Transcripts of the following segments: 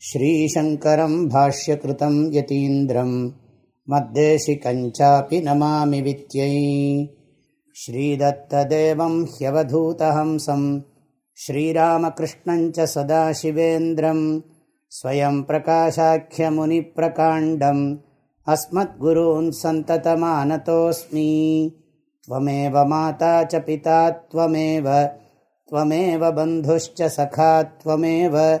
श्रीशङ्करं भाष्यकृतं यतीन्द्रं मद्देशिकञ्चापि नमामि वित्यै। श्रीदत्तदेवं ह्यवधूतहंसं श्रीरामकृष्णञ्च सदाशिवेन्द्रं स्वयं प्रकाशाख्यमुनिप्रकाण्डम् अस्मद्गुरून् सन्ततमानतोऽस्मि। त्वमेव माता च पिता त्वमेव त्वमेव बन्धुश्च सखा त्वमेव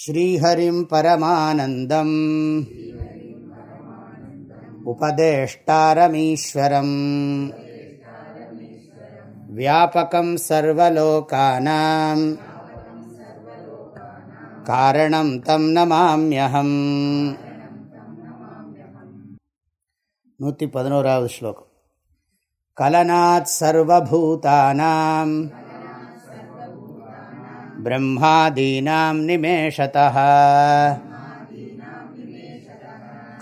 श्रीहरिम् परमानन्दम् उपदेष्टारमीश्वरम् व्यापकम् सर्वलोकानाम् कारणम् तं नमाम्यहम् नूति पदनोरावद् श्लोकम् कलनात् सर्वभूतानाम् ब्रह्मादीनां निमेषतः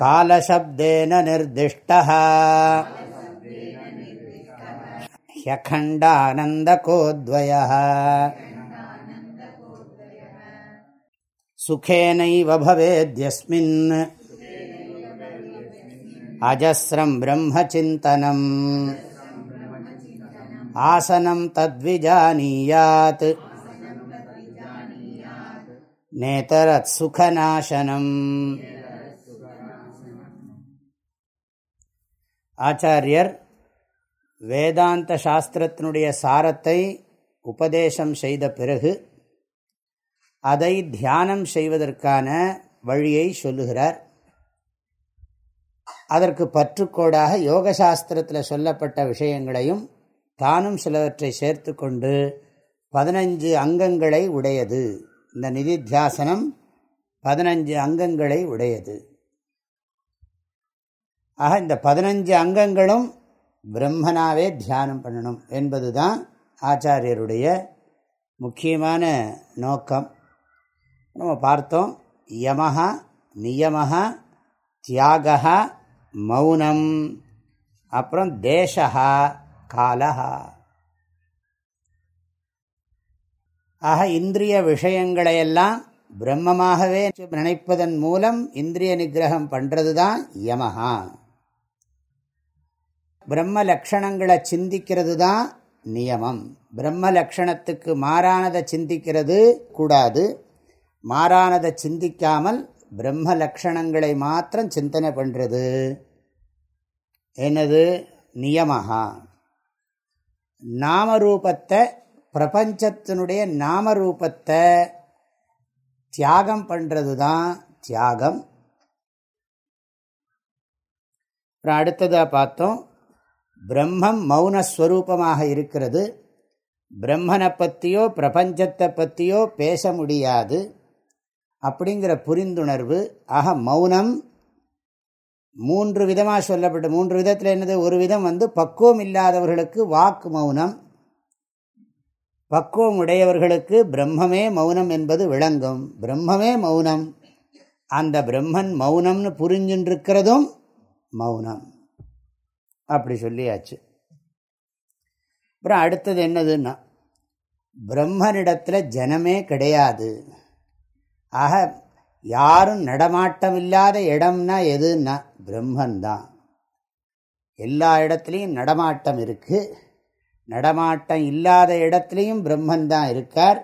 कालशब्देन निर्दिष्टः ह्यखण्डानन्दकोद्वयः सुखेनैव भवेद्यस्मिन् अजस्रं ब्रह्मचिन्तनम् आसनं तद्विजानीयात् நேதரத் சுகநாசனம் ஆச்சாரியர் வேதாந்த சாஸ்திரத்தினுடைய சாரத்தை உபதேசம் செய்த பிறகு அதை தியானம் செய்வதற்கான வழியை சொல்லுகிறார். அதற்கு பற்றுக்கோடாக யோகசாஸ்திரத்தில் சொல்லப்பட்ட விஷயங்களையும் தானும் சிலவற்றை சேர்த்து கொண்டு பதினஞ்சு அங்கங்களை உடையது. இந்த நிதித்தியாசனம் பதினஞ்சு அங்கங்களை உடையது. ஆக இந்த பதினஞ்சு அங்கங்களும் பிரம்மனாவே தியானம் பண்ணணும் என்பதுதான் ஆச்சாரியருடைய முக்கியமான நோக்கம். நம்ம பார்த்தோம் யமஹா நியமஹா தியாகா மௌனம் அப்புறம் தேசா காலஹா. ஆக இந்திரிய விஷயங்களையெல்லாம் பிரம்மமாகவே நினைப்பதன் மூலம் இந்திரிய நிகிரகம் பண்ணுறது தான் யமஹா. பிரம்ம லக்ஷணங்களை சிந்திக்கிறது தான் நியமம். பிரம்ம லக்ஷணத்துக்கு மாறானதை சிந்திக்கிறது கூடாது. மாறானதை சிந்திக்காமல் பிரம்ம லக்ஷணங்களை மாத்திரம் சிந்தனை பண்ணுறது என்னது? நியமஹா. நாமரூபத்தை பிரபஞ்சத்தினுடைய நாமரூபத்தை தியாகம் பண்ணுறது தான் தியாகம். அப்புறம் அடுத்ததாக பார்த்தோம். பிரம்மம் மௌனஸ்வரூபமாக இருக்கிறது. பிரம்மனை பற்றியோ பிரபஞ்சத்தை பற்றியோ பேச முடியாது. அப்படிங்கிற புரிந்துணர்வு ஆக மௌனம் மூன்று விதமாக சொல்லப்பட்ட மூன்று விதத்தில் என்னது? ஒரு விதம் வந்து பக்குவம் இல்லாதவர்களுக்கு வாக்கு மௌனம் பக்குவம் உடையவர்களுக்கு பிரம்மமே மௌனம் என்பது விளங்கும். பிரம்மமே மௌனம். அந்த பிரம்மன் மௌனம்னு புரிஞ்சுருக்கிறதும் மௌனம். அப்படி சொல்லியாச்சு. அப்புறம் அடுத்தது என்னதுன்னா பிரம்மனிடத்தில் ஜனமே கிடையாது. ஆக யாரும் நடமாட்டம் இல்லாத இடம்னா எதுன்னா பிரம்மன்தான். எல்லா இடத்துலையும் நடமாட்டம் இருக்குது நடமாட்டம் இல்லாத இடத்துலையும் பிரம்மன் தான் இருக்கார்.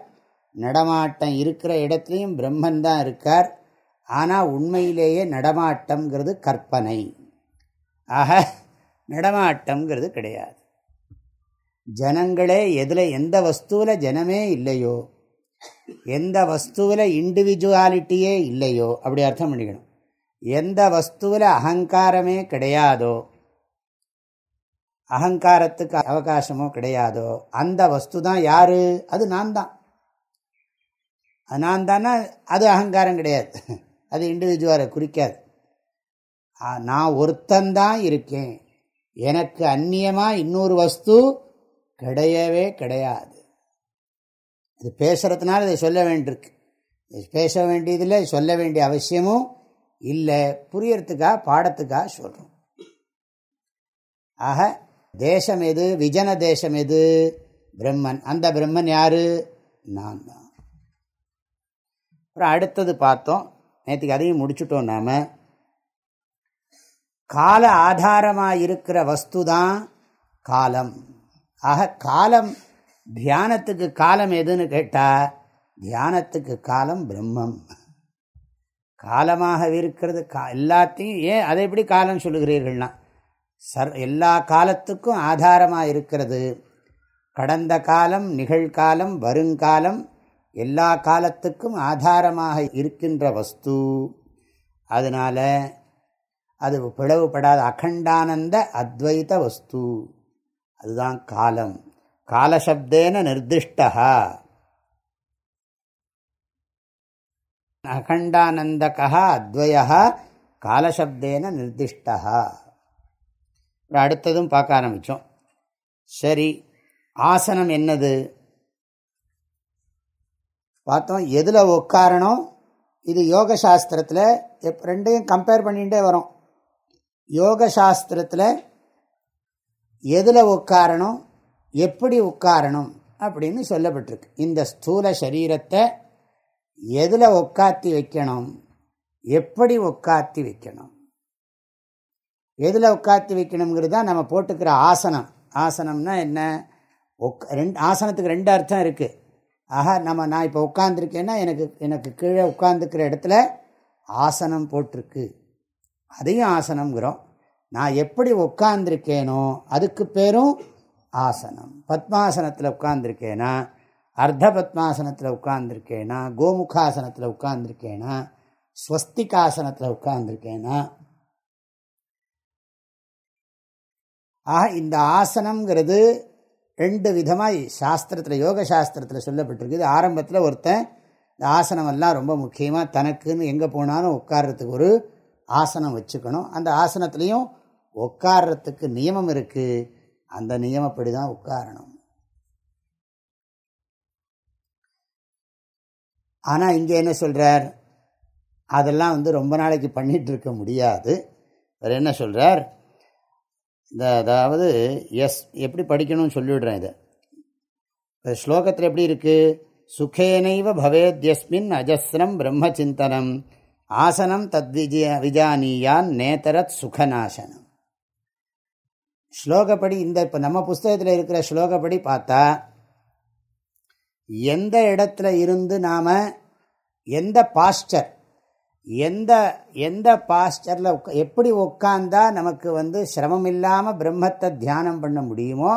நடமாட்டம் இருக்கிற இடத்துலையும் பிரம்மன் தான் இருக்கார். ஆனால் உண்மையிலேயே நடமாட்டம்ங்கிறது கற்பனை. ஆக நடமாட்டம்ங்கிறது கிடையாது. ஜனங்களே எதில் எந்த வஸ்துவில் ஜனமே இல்லையோ எந்த வஸ்துவில் இண்டிவிஜுவாலிட்டியே இல்லையோ அப்படி அர்த்தம் பண்ணிக்கணும். எந்த வஸ்துவில் அகங்காரமே கிடையாதோ அகங்காரத்துக்கு அவகாசமோ கிடையாதோ அந்த வஸ்து தான் யாரு? அது நான் தான் நான் தானே அது அகங்காரம் கிடையாது. அது இண்டிவிஜுவலை குறிக்காது. நான் ஒருத்தந்தான் இருக்கேன். எனக்கு அந்நியமாக இன்னொரு வஸ்து கிடையவே கிடையாது. இது பேசுகிறதுனால இதை சொல்ல வேண்டியிருக்கு. பேச வேண்டியதில்லை சொல்ல வேண்டிய அவசியமும் இல்லை. புரியறதுக்காக பாடத்துக்காக சொல்கிறோம் ஆக தேசம் எது? விஜன தேசம் எது? பிரம்மன். அந்த பிரம்மன் யாரு? நான் தான். அப்புறம் அடுத்தது பார்த்தோம். நேற்றுக்கு அதையும் முடிச்சுட்டோம் நாம். கால ஆதாரமாக இருக்கிற வஸ்து தான் காலம். ஆக காலம் தியானத்துக்கு காலம் எதுன்னு கேட்டால் தியானத்துக்கு காலம் பிரம்மம். காலமாக இருக்கிறது கா எல்லாத்தையும் ஏன் அதை எப்படி காலம் சொல்லுகிறீர்கள்னா சர் எல்லா காலத்துக்கும் ஆதாரமாக இருக்கிறது. கடந்த காலம் நிகழ்காலம் வருங்காலம் எல்லா காலத்துக்கும் ஆதாரமாக இருக்கின்ற வஸ்து. அதனால் அது பிளவுபடாத அகண்டானந்த அத்வைத வஸ்து. அதுதான் காலம். காலசப்தேன நிர்திஷ்டா அகண்டானந்தகா அத்வயா காலசப்தேன நிர்திஷ்டா அடுத்ததும் பார்க்க ஆரம்பித்தோம் சரி ஆசனம் என்னது? பார்த்தோம் எதில் உட்காரணும் இது யோக சாஸ்திரத்தில் எப் ரெண்டையும் கம்பேர் பண்ணிகிட்டே வரும். யோக சாஸ்திரத்தில் எதில் உட்காரணும் எப்படி உட்காரணும் அப்படின்னு சொல்லப்பட்டிருக்கு. இந்த ஸ்தூல சரீரத்தை எதில் உட்காத்தி வைக்கணும்? எப்படி உட்காத்தி வைக்கணும்? எதில் உட்காத்தி வைக்கணுங்கிறது தான் நம்ம போட்டுக்கிற ஆசனம். ஆசனம்னா என்ன? உக் ரெண்டு ஆசனத்துக்கு ரெண்டு அர்த்தம் இருக்குது ஆஹா நம்ம நான் இப்போ உட்காந்துருக்கேன்னா எனக்கு எனக்கு கீழே உட்காந்துக்கிற இடத்துல ஆசனம் போட்டிருக்கு. அதையும் ஆசனம்ங்கிறோம். நான் எப்படி உட்காந்துருக்கேனோ அதுக்கு பேரும் ஆசனம். பத்மாசனத்தில் உட்காந்துருக்கேனா அர்த்த பத்மாசனத்தில் உட்காந்துருக்கேனா கோமுகாசனத்தில் உட்காந்துருக்கேனா ஸ்வஸ்திகாசனத்தில் உட்காந்துருக்கேனா ஆக இந்த ஆசனம்ங்கிறது ரெண்டு விதமாக சாஸ்திரத்தில் யோக சாஸ்திரத்தில் சொல்லப்பட்டிருக்குது. ஆரம்பத்தில் ஒருத்தன் இந்த ஆசனமெல்லாம் ரொம்ப முக்கியமாக தனக்குன்னு எங்கே போனாலும் உட்கார்றதுக்கு ஒரு ஆசனம் வச்சுக்கணும். அந்த ஆசனத்துலேயும் உட்கார்றதுக்கு நியமம் இருக்குது அந்த நியமப்படி தான் உட்காரணும். ஆனால் இங்கே என்ன சொல்கிறார் அதெல்லாம் வந்து ரொம்ப நாளைக்கு பண்ணிகிட்டு இருக்க முடியாது. அவர் என்ன சொல்கிறார் இந்த அதாவது எஸ் எப்படி படிக்கணும்னு சொல்லிவிடுறேன் இதை. ஸ்லோகத்தில் எப்படி இருக்குது சுகேனைவ பவேத்யஸ்மின் அஜஸ்ரம் பிரம்மச்சிந்தனம் ஆசனம் தத்விஜய விஜானியான் நேத்தரத் சுகநாசனம். ஸ்லோகப்படி இந்த இப்போ நம்ம புஸ்தகத்தில் இருக்கிற ஸ்லோகப்படி பார்த்தா எந்த இடத்துல இருந்து நாம் எந்த பாஸ்டர் எந்த எந்த பாஸ்டரில் எப்படி உட்காந்தா நமக்கு வந்து சிரமம் இல்லாமல் பிரம்மத்தை தியானம் பண்ண முடியுமோ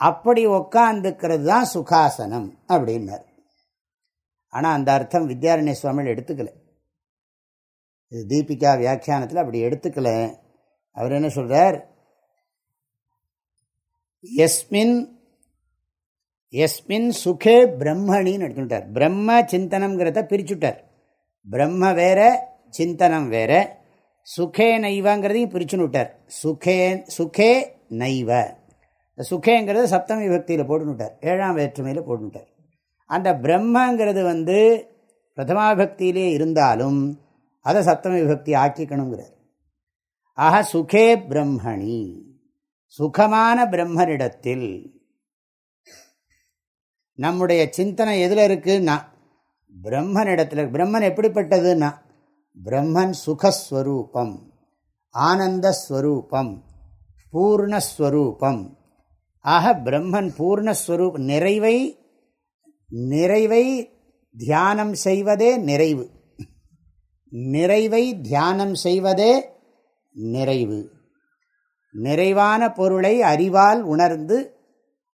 அப்படி உட்காந்துக்கிறது தான் சுகாசனம் அப்படின்னார். ஆனால் அந்த அர்த்தம் வித்யாரண்ய சுவாமியில் எடுத்துக்கல. இது தீபிகா வியாக்கியானத்தில் அப்படி எடுத்துக்கல. அவர் என்ன சொல்கிறார் எஸ்மின் எஸ்மின் சுகே பிரம்மணின்னு எடுத்துட்டார் பிரம்ம சிந்தனம்ங்கிறத பிரிச்சுட்டார். பிரம்ம வேற சிந்தனம் வேற. சுகே நைவங்கிறதையும் பிரிச்சுன்னு விட்டார். சுகே சுகே நைவ. சுகேங்கிறது சப்தமி விபக்தியில் போட்டுனுட்டார் ஏழாம் வேற்றுமையில் போட்டுனுட்டார் அந்த பிரம்மங்கிறது வந்து பிரதமாபக்தியிலே இருந்தாலும் அதை சப்தமி விபக்தி ஆக்கிக்கணுங்கிறார். ஆக சுகே பிரம்மணி. சுகமான பிரம்மனிடத்தில் நம்முடைய சிந்தனை எதில் இருக்குன்னா பிரம்மனிடத்தில் பிரம்மன் எப்படிப்பட்டதுன்னா பிரம்மன் சுகஸ்வரூபம் ஆனந்தஸ்வரூபம் பூர்ணஸ்வரூபம். ஆக பிரம்மன் பூர்ணஸ்வரூப் நிறைவை நிறைவை தியானம் செய்வதே நிறைவு. நிறைவை தியானம் செய்வதே நிறைவு. நிறைவான பொருளை அறிவால் உணர்ந்து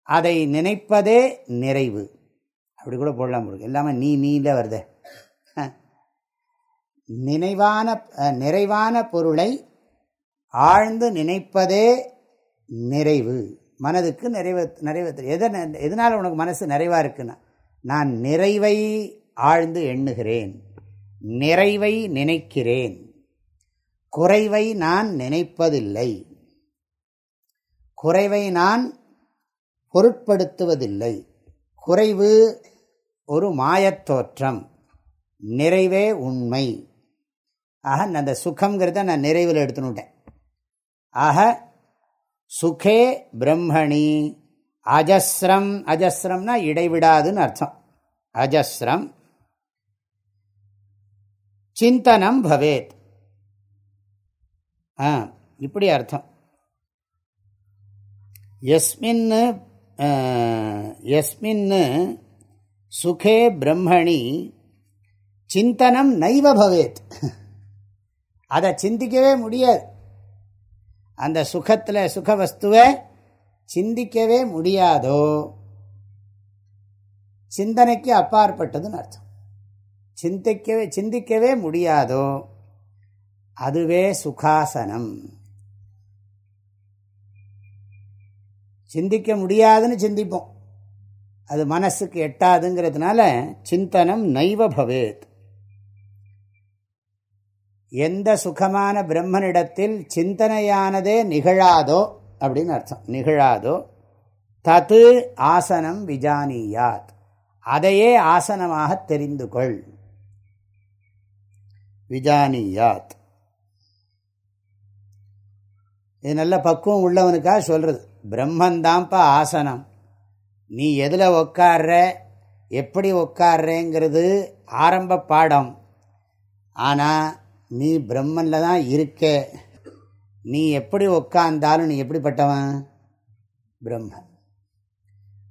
அதை நினைப்பதே நிறைவு. அப்படி கூட போடலாம் இருக்கு எல்லாமே நீ நீல வருத. நினைவான நிறைவான பொருளை ஆழ்ந்து நினைப்பதே நிறைவு. மனதுக்கு நிறைவு நிறைவு எதை எதனால் உனக்கு மனசு நிறைவாக இருக்குன்னா நான் நிறைவை ஆழ்ந்து எண்ணுகிறேன். நிறைவை நினைக்கிறேன். குறைவை நான் நினைப்பதில்லை. குறைவை நான் பொருட்படுத்துவதில்லை. குறைவு ஒரு மாயத்தோற்றம் நிறைவே உண்மை. ஆக அந்த சுகங்கிறத நான் நிறைவில் எடுத்துனுட்டேன். ஆக சுகே பிரம்மணி. அஜஸ்ரம் அஜஸ்ரம்னா இடைவிடாதுன்னு அர்த்தம். அஜஸ்ரம். சிந்தனம் பவேத். ஆ இப்படி அர்த்தம். எஸ்மின்னு எஸ்மின்னு சுகே பிரம்மணி சிந்தனம் நைவ பவேத். அதை சிந்திக்கவே முடியாது. அந்த சுகத்தில் சுகவஸ்துவை சிந்திக்கவே முடியாதோ? சிந்தனைக்கு அப்பாற்பட்டதுன்னு அர்த்தம். சிந்திக்கவே சிந்திக்கவே முடியாதோ? அதுவே சுகாசனம். சிந்திக்க முடியாதுன்னு சிந்திப்போம். அது மனசுக்கு எட்டாதுங்கிறதுனால சிந்தனம் நைவ பவேத். எந்த சுகமான பிரம்மனிடத்தில் சிந்தனையானதே நிகழாதோ அப்படின்னு அர்த்தம் நிகழாதோ தத்து ஆசனம் விஜானியாத். அதையே ஆசனமாக தெரிந்து கொள். விஜானியாத். இது நல்ல பக்குவம் உள்ளவனுக்காக சொல்றது பிரம்மந்தான்ப்பா ஆசனம். நீ எதில் உக்காடுற எப்படி உட்கார்றேங்கிறது ஆரம்ப பாடம். ஆனால் நீ பிரம்மனில் தான் இருக்க. நீ எப்படி உட்காந்தாலும் நீ எப்படிப்பட்டவன்? பிரம்மன்.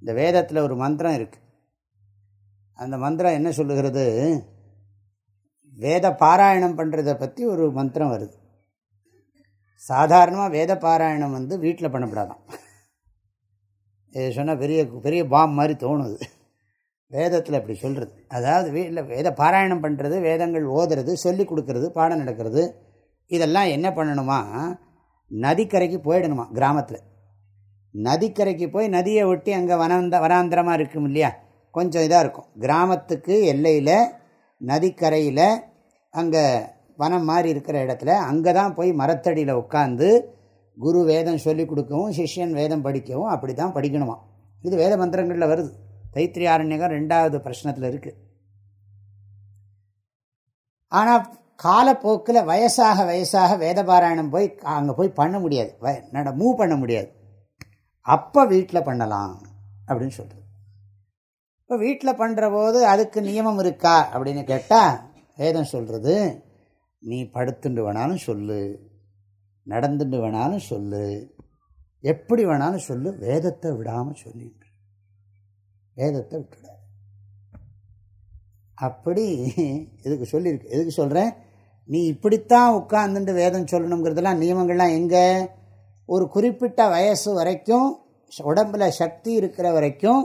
இந்த வேதத்தில் ஒரு மந்திரம் இருக்கு. அந்த மந்திரம் என்ன சொல்லுகிறது? வேத பாராயணம் பண்ணுறதை பற்றி ஒரு மந்திரம் வருது. சாதாரணமாக வேத பாராயணம் வந்து வீட்டில் பண்ணப்படாதான். சொன்னால் பெரிய பெரிய பாம் மாதிரி தோணுது. வேதத்தில் அப்படி சொல்கிறது அதாவது வீட்டில் வேத பாராயணம் பண்ணுறது வேதங்கள் ஓதுறது சொல்லி கொடுக்கறது பாடம் நடக்கிறது இதெல்லாம் என்ன பண்ணணுமா? நதிக்கரைக்கு போயிடணுமா கிராமத்தில். நதிக்கரைக்கு போய் நதியை ஒட்டி அங்கே வனந்த வனாந்திரமாக இருக்கும் இல்லையா? கொஞ்சம் இதாக இருக்கும். கிராமத்துக்கு எல்லையில் நதிக்கரையில் அங்கே வனம் மாதிரி இருக்கிற இடத்துல அங்கே தான் போய் மரத்தடியில் உட்காந்து குரு வேதம் சொல்லிக் கொடுக்கவும் சிஷ்யன் வேதம் படிக்கவும் அப்படி தான் படிக்கணுமா? இது வேத மந்திரங்களில் வருது. தைத்திரியாரண்யகம் ரெண்டாவது பிரச்சனத்தில் இருக்குது ஆனால் காலப்போக்கில் வயசாக வயசாக வேதபாராயணம் போய் அங்கே போய் பண்ண முடியாது. நட மூவ் பண்ண முடியாது. அப்போ வீட்டில் பண்ணலாம் அப்படின்னு சொல்கிறது இப்போ வீட்டில் பண்ணுற போது அதுக்கு நியமம் இருக்கா அப்படின்னு கேட்டால் வேதம் சொல்கிறது நீ படுத்துட்டு வேணாலும் சொல்லு. நடந்துட்டு வேணாலும் சொல்லு. எப்படி வேணாலும் சொல்லு. வேதத்தை விடாமல் சொல்லிட்டு. வேதத்தை விட்டுடாது. அப்படி இதுக்கு சொல்லியிருக்கு எதுக்கு சொல்கிறேன் நீ இப்படித்தான் உட்காந்துட்டு வேதம் சொல்லணுங்கிறதுலாம் நியமங்கள்லாம் எங்கே? ஒரு குறிப்பிட்ட வயசு வரைக்கும் உடம்பில் சக்தி இருக்கிற வரைக்கும்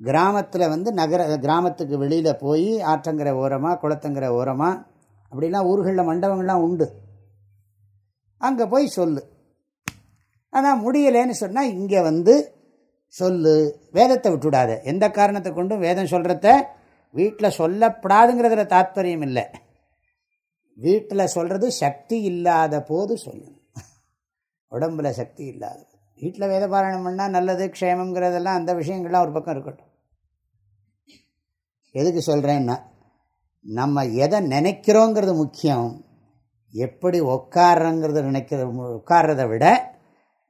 கிராமத்தில் வந்து நகர கிராமத்துக்கு வெளியில் போய் ஆற்றங்கிற ஓரமாக குளத்தங்கிற ஓரமாக அப்படிலாம் ஊர்களில் மண்டபங்கள்லாம் உண்டு. அங்கே போய் சொல்லு. ஆனால் முடியலேன்னு சொன்னால் இங்கே வந்து சொல்லு. வேதத்தை விட்டுவிடாத எந்த காரணத்தை கொண்டும் வேதம் சொல்கிறத வீட்டில் சொல்லப்படாதுங்கிறதுல தாத்பரியம் இல்லை. வீட்டில் சொல்கிறது சக்தி இல்லாத போது சொல்லணும் உடம்புல சக்தி இல்லாத வீட்டில் வேத பாராயணம் பண்ணால் நல்லது க்ஷேமங்கிறதெல்லாம் அந்த விஷயங்கள்லாம் ஒரு பக்கம் இருக்கட்டும். எதுக்கு சொல்கிறேன்னா நம்ம எதை நினைக்கிறோங்கிறது முக்கியம். எப்படி உட்காரங்கிறத நினைக்கிற உட்கார்றத விட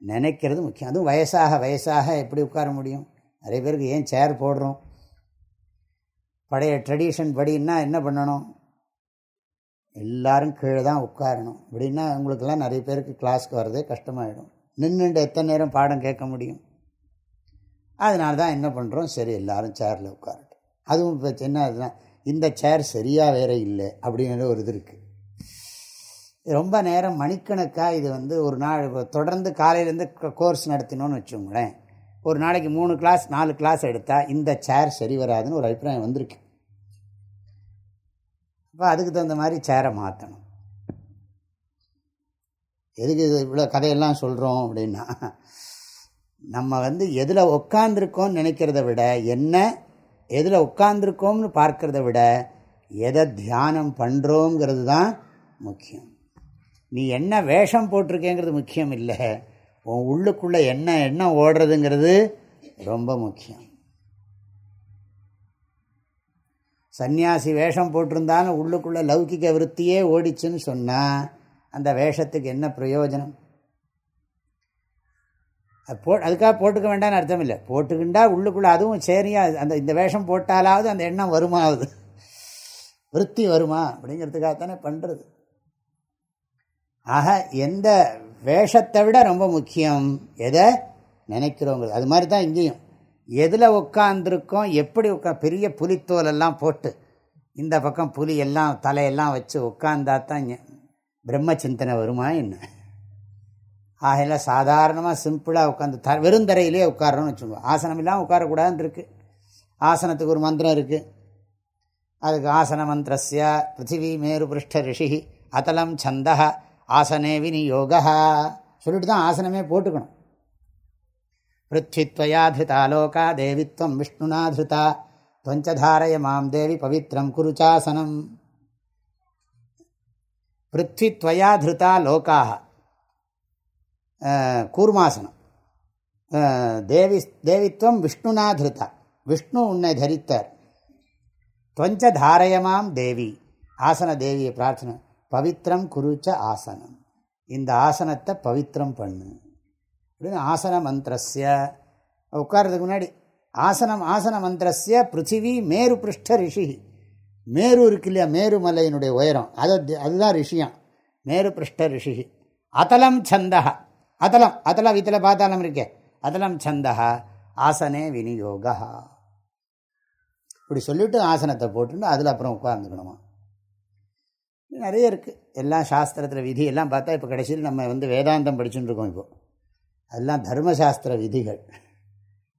நினைக்கிறது முக்கியம். அதுவும் வயசாக வயசாக எப்படி உட்கார முடியும்? நிறைய பேருக்கு ஏன் சேர் போடுறோம்? பழைய ட்ரெடிஷன் படின்னா என்ன பண்ணணும்? எல்லோரும் கீழே தான் உட்காரணும் அப்படின்னா உங்களுக்கெல்லாம் நிறைய பேருக்கு கிளாஸ்க்கு வர்றதே கஷ்டமாயிடும். நின்றுண்டு எத்தனை நேரம் பாடம் கேட்க முடியும்? அதனால தான் என்ன பண்ணுறோம் சரி எல்லோரும் சேரில் உட்காரட்டும் அதுவும் இப்போ என்ன இந்த சேர் சரியாக வேற இல்லை அப்படிங்கிற ஒரு இது இருக்குது ரொம்ப நேரம் மணிக்கணக்காக இது வந்து ஒரு நாள் தொடர்ந்து காலையிலேருந்து கோர்ஸ் நடத்தினோன்னு வச்சுக்கோங்களேன். ஒரு நாளைக்கு மூணு கிளாஸ் நாலு கிளாஸ் எடுத்தால் இந்த சேர் சரி வராதுன்னு ஒரு அபிப்பிராயம் வந்திருக்கு. அப்போ அதுக்கு தகுந்த மாதிரி சேரை மாற்றணும் எதுக்கு இது இவ்வளோ கதையெல்லாம் சொல்கிறோம் அப்படின்னா நம்ம வந்து எதில் உட்காந்துருக்கோம்னு நினைக்கிறத விட என்ன எதில் உட்காந்துருக்கோம்னு பார்க்கறத விட எதை தியானம் பண்ணுறோங்கிறது தான் முக்கியம். நீ என்ன வேஷம் போட்டிருக்கேங்கிறது முக்கியம் இல்லை உன் உள்ளுக்குள்ளே என்ன எண்ணம் ஓடுறதுங்கிறது ரொம்ப முக்கியம். சன்னியாசி வேஷம் போட்டிருந்தாலும் உள்ளுக்குள்ளே லௌகிக விற்த்தியே ஓடிச்சுன்னு சொன்னால் அந்த வேஷத்துக்கு என்ன பிரயோஜனம்? போ அதுக்காக போட்டுக்க வேண்டாம்னு அர்த்தம் இல்லை போட்டுக்கிண்டா உள்ளுக்குள்ளே அதுவும் சரியா அந்த இந்த வேஷம் போட்டாலாவது அந்த எண்ணம் வருமாவது விற்பி வருமா? அப்படிங்கிறதுக்காகத்தானே பண்ணுறது ஆக எந்த வேஷத்தை விட ரொம்ப முக்கியம் எதை? நினைக்கிறோங்கிறது அது மாதிரி தான் இங்கேயும். எதில் உட்காந்துருக்கோம் எப்படி உட்கா பெரிய புலித்தோலெல்லாம் போட்டு இந்த பக்கம் புலி எல்லாம் தலையெல்லாம் வச்சு உட்காந்தா தான் பிரம்ம சிந்தனை வருமா என்ன? ஆகையில சாதாரணமாக சிம்பிளாக உட்காந்து த வெறுந்தரையிலே உட்காரணும்னு வச்சுக்கோங்க. ஆசனம் இல்லாமல் உட்காரக்கூடாதுன்னு இருக்குது ஆசனத்துக்கு ஒரு மந்திரம் இருக்குது அதுக்கு ஆசன மந்திரஸ்ய பிருத்திவி மேரு பிருஷ்ட ரிஷி அத்தலம் சந்தா ஆசனே விநியோகா சொல்லிட்டு தான் ஆசனமே போட்டுக்கணும். பிருத்வித்வயாதிருதா லோகா தேவித்வம் விஷ்ணுனா திருதா துவஞ்சதாரய மாம் தேவி பவித்ரம் குருச்சாசனம். பிருத்வித்வயாதிருதா லோகாக கூர்மாசனம். தேவி தேவித்வம் விஷ்ணுனா திருதா விஷ்ணு உன்னை தரித்தார். துவஞ்ச தாரயமாம் தேவி. ஆசன தேவியை பிரார்த்தனை. பவித்திரம் குருச்ச ஆசனம். இந்த ஆசனத்தை பவித்திரம் பண்ணு. அப்படின்னு ஆசன மந்திரஸ்ய. உட்கார்றதுக்கு முன்னாடி ஆசனம் ஆசன மந்திரஸ்ய பிருத்திவி மேரு பிருஷ்ட ரிஷி. மேரு இருக்கு இல்லையா? மேருமலையினுடைய உயரம். அது அதுதான் ரிஷியம். மேரு பிருஷ்ட ரிஷி. அதலம் சந்தா அதலம் அதலம் இதில் பார்த்தாலும் இருக்கே. அதலம் சந்தா ஆசனே விநியோகா இப்படி சொல்லிவிட்டு ஆசனத்தை போட்டுன்னு அதில் அப்புறம் உட்காந்துக்கணுமா நிறைய இருக்குது எல்லாம் சாஸ்திரத்தில் விதி எல்லாம் பார்த்தா இப்போ கடைசியில் நம்ம வந்து வேதாந்தம் படிச்சுட்டு இருக்கோம் இப்போ. அதெல்லாம் தர்மசாஸ்திர விதிகள்.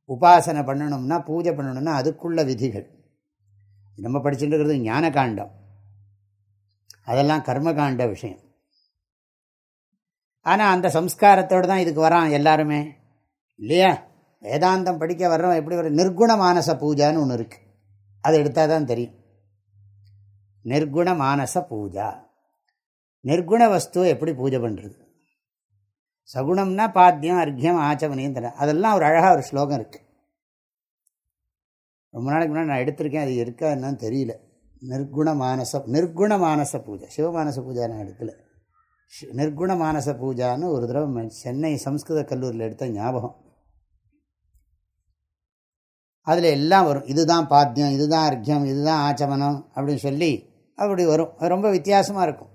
உபாசனை பண்ணணும்னா பூஜை பண்ணணும்னா அதுக்குள்ள விதிகள். நம்ம படிச்சுட்டு இருக்கிறது ஞான காண்டம் அதெல்லாம் கர்மகாண்ட விஷயம். ஆனால் அந்த சம்ஸ்காரத்தோடு தான் இதுக்கு வரான் எல்லாருமே. இல்லையா? வேதாந்தம் படிக்க வர்றோம் எப்படி ஒரு நிர்குண மானச பூஜான்னு ஒன்று இருக்குது அதை எடுத்தால் தான் தெரியும். நிர்குண மானச பூஜா நிர்குண வஸ்துவை எப்படி பூஜை பண்ணுறது சகுணம்னா பாத்தியம் அர்க்கியம் ஆச்சமனியம் தர அதெல்லாம் ஒரு அழகாக ஒரு ஸ்லோகம் இருக்குது ரொம்ப நாளைக்கு முன்னாடி நான் எடுத்திருக்கேன் அது இருக்கா என்னன்னு தெரியல. நிர்குண மானச நிர்குண மானச பூஜை சிவமானச பூஜா நான் எடுக்கல. நிர்குண மானச பூஜான்னு ஒரு தடவை சென்னை சம்ஸ்கிருத கல்லூரியில் எடுத்த ஞாபகம். அதில் எல்லாம் வரும். இதுதான் பாத்தியம் இதுதான் அர்க்கியம் இதுதான் ஆச்சமனம் அப்படின்னு சொல்லி அப்படி வரும். அது ரொம்ப வித்தியாசமாக இருக்கும்.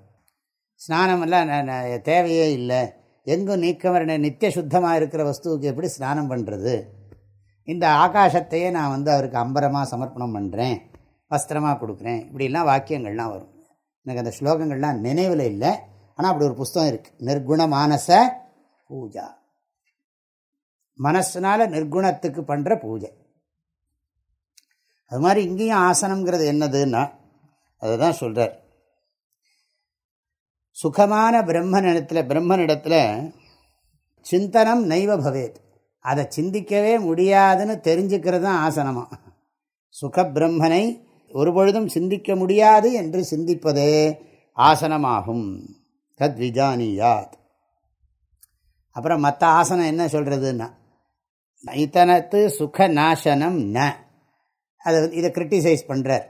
ஸ்நானமெல்லாம் தேவையே இல்லை. எங்கும் நீக்கமர நித்திய சுத்தமாக இருக்கிற வஸ்துவுக்கு எப்படி ஸ்நானம் பண்ணுறது இந்த ஆகாசத்தையே நான் வந்து அவருக்கு அம்பரமாக சமர்ப்பணம் பண்ணுறேன் வஸ்திரமாக கொடுக்குறேன். இப்படிலாம் வாக்கியங்கள்லாம் வரும். எனக்கு அந்த ஸ்லோகங்கள்லாம் நினைவில் இல்லை. ஆனால் அப்படி ஒரு புஸ்தகம் இருக்குது நிர்குண மானச பூஜா. மனசுனால நிர்குணத்துக்கு பண்ணுற பூஜை. அது மாதிரி இங்கேயும் ஆசனம்ங்கிறது என்னதுன்னா அதுதான் சொல்கிறார் சுகமான பிரம்மனிடத்தில் பிரம்மனிடத்தில் சிந்தனம் நைவ பவேத். அதை சிந்திக்கவே முடியாதுன்னு தெரிஞ்சுக்கிறது தான் ஆசனமாக சுக பிரம்மனை ஒருபொழுதும் சிந்திக்க முடியாது என்று சிந்திப்பதே ஆசனமாகும். தத்விஜானியாத் அப்புறம் மற்ற ஆசனம் என்ன சொல்கிறதுன்னா நைத்தனத்து சுக நாசனம் ந. அதை இதை கிரிட்டிசைஸ் பண்ணுறார்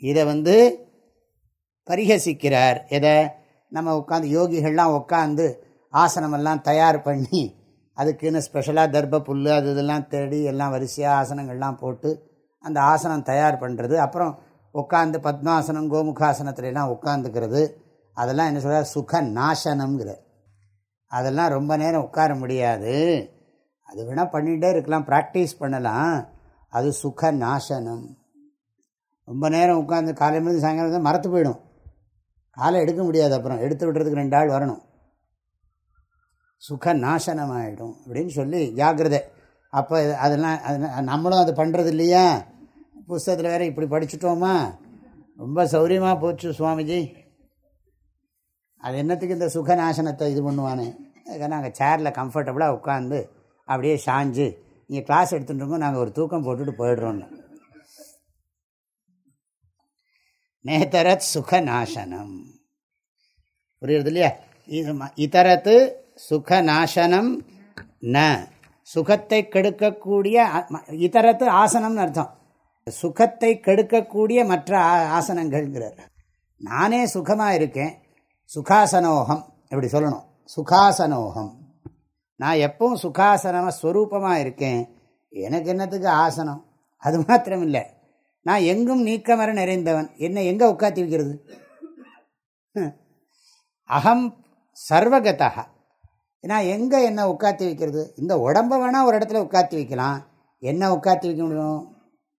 இதை வந்து பரிகசிக்கிறார். எதை? நம்ம உட்காந்து யோகிகள்லாம் உட்காந்து ஆசனமெல்லாம் தயார் பண்ணி அதுக்குன்னு ஸ்பெஷலாக தர்ப்ப புல் அது இதெல்லாம் தேடி எல்லாம் வரிசையாக ஆசனங்கள்லாம் போட்டு அந்த ஆசனம் தயார் பண்ணுறது அப்புறம் உட்காந்து பத்மாசனம் கோமுகாசனத்துலலாம் உட்காந்துக்கிறது அதெல்லாம் என்ன சொல்கிற சுக நாசனம்ங்கிற அதெல்லாம் ரொம்ப நேரம் உட்கார முடியாது. அது வேணால் பண்ணிகிட்டே இருக்கலாம் ப்ராக்டிஸ் பண்ணலாம். அது சுக நாசனம் ரொம்ப நேரம் உட்காந்து காலையிலேருந்து சாயங்காலம் மறத்து போயிடும். காலை எடுக்க முடியாது அப்புறம். எடுத்து விடுறதுக்கு ரெண்டு ஆள் வரணும். சுக நாசனமாயிடும் அப்படின்னு சொல்லி ஜாக்கிரதை. அப்போ அதெல்லாம் அதெல்லாம் நம்மளும் அது பண்ணுறது இல்லையா? புஸ்தகத்தில் வேறு இப்படி படிச்சுட்டோமா? ரொம்ப சௌரியமாக போச்சு சுவாமிஜி. அது என்னத்துக்கு இந்த சுகநாசனத்தை இது பண்ணுவானே? அதுக்காக நாங்கள் சேரில் கம்ஃபர்டபுளாக உட்காந்து அப்படியே சாஞ்சு நீங்கள் கிளாஸ் எடுத்துட்டுருக்கோம் நாங்கள் ஒரு தூக்கம் போட்டுட்டு போயிடுறோன்னு நேதரத் சுகநாசனம். புரியுறது இல்லையா இது இதரத்து சுகநாசனம் ந. சுகத்தை கெடுக்கக்கூடிய இதரத்து ஆசனம்னு அர்த்தம். சுகத்தை கெடுக்கக்கூடிய மற்ற ஆசனங்கள்ங்கிறார். நானே சுகமாக இருக்கேன். சுகாசனோகம் இப்படி சொல்லணும். சுகாசனோகம். நான் எப்பவும் சுகாசனமாக ஸ்வரூபமாக இருக்கேன். எனக்கு என்னத்துக்கு ஆசனம்? அது மாத்திரம் இல்லை நான் எங்கும் நீக்கமர நிறைந்தவன். என்னை எங்கே உட்காத்தி வைக்கிறது? அகம் சர்வகதா நான் எங்கே என்ன உட்காத்தி வைக்கிறது? இந்த உடம்பை வேணால் ஒரு இடத்துல உட்காத்தி வைக்கலாம். என்ன உட்காத்தி வைக்க முடியும்?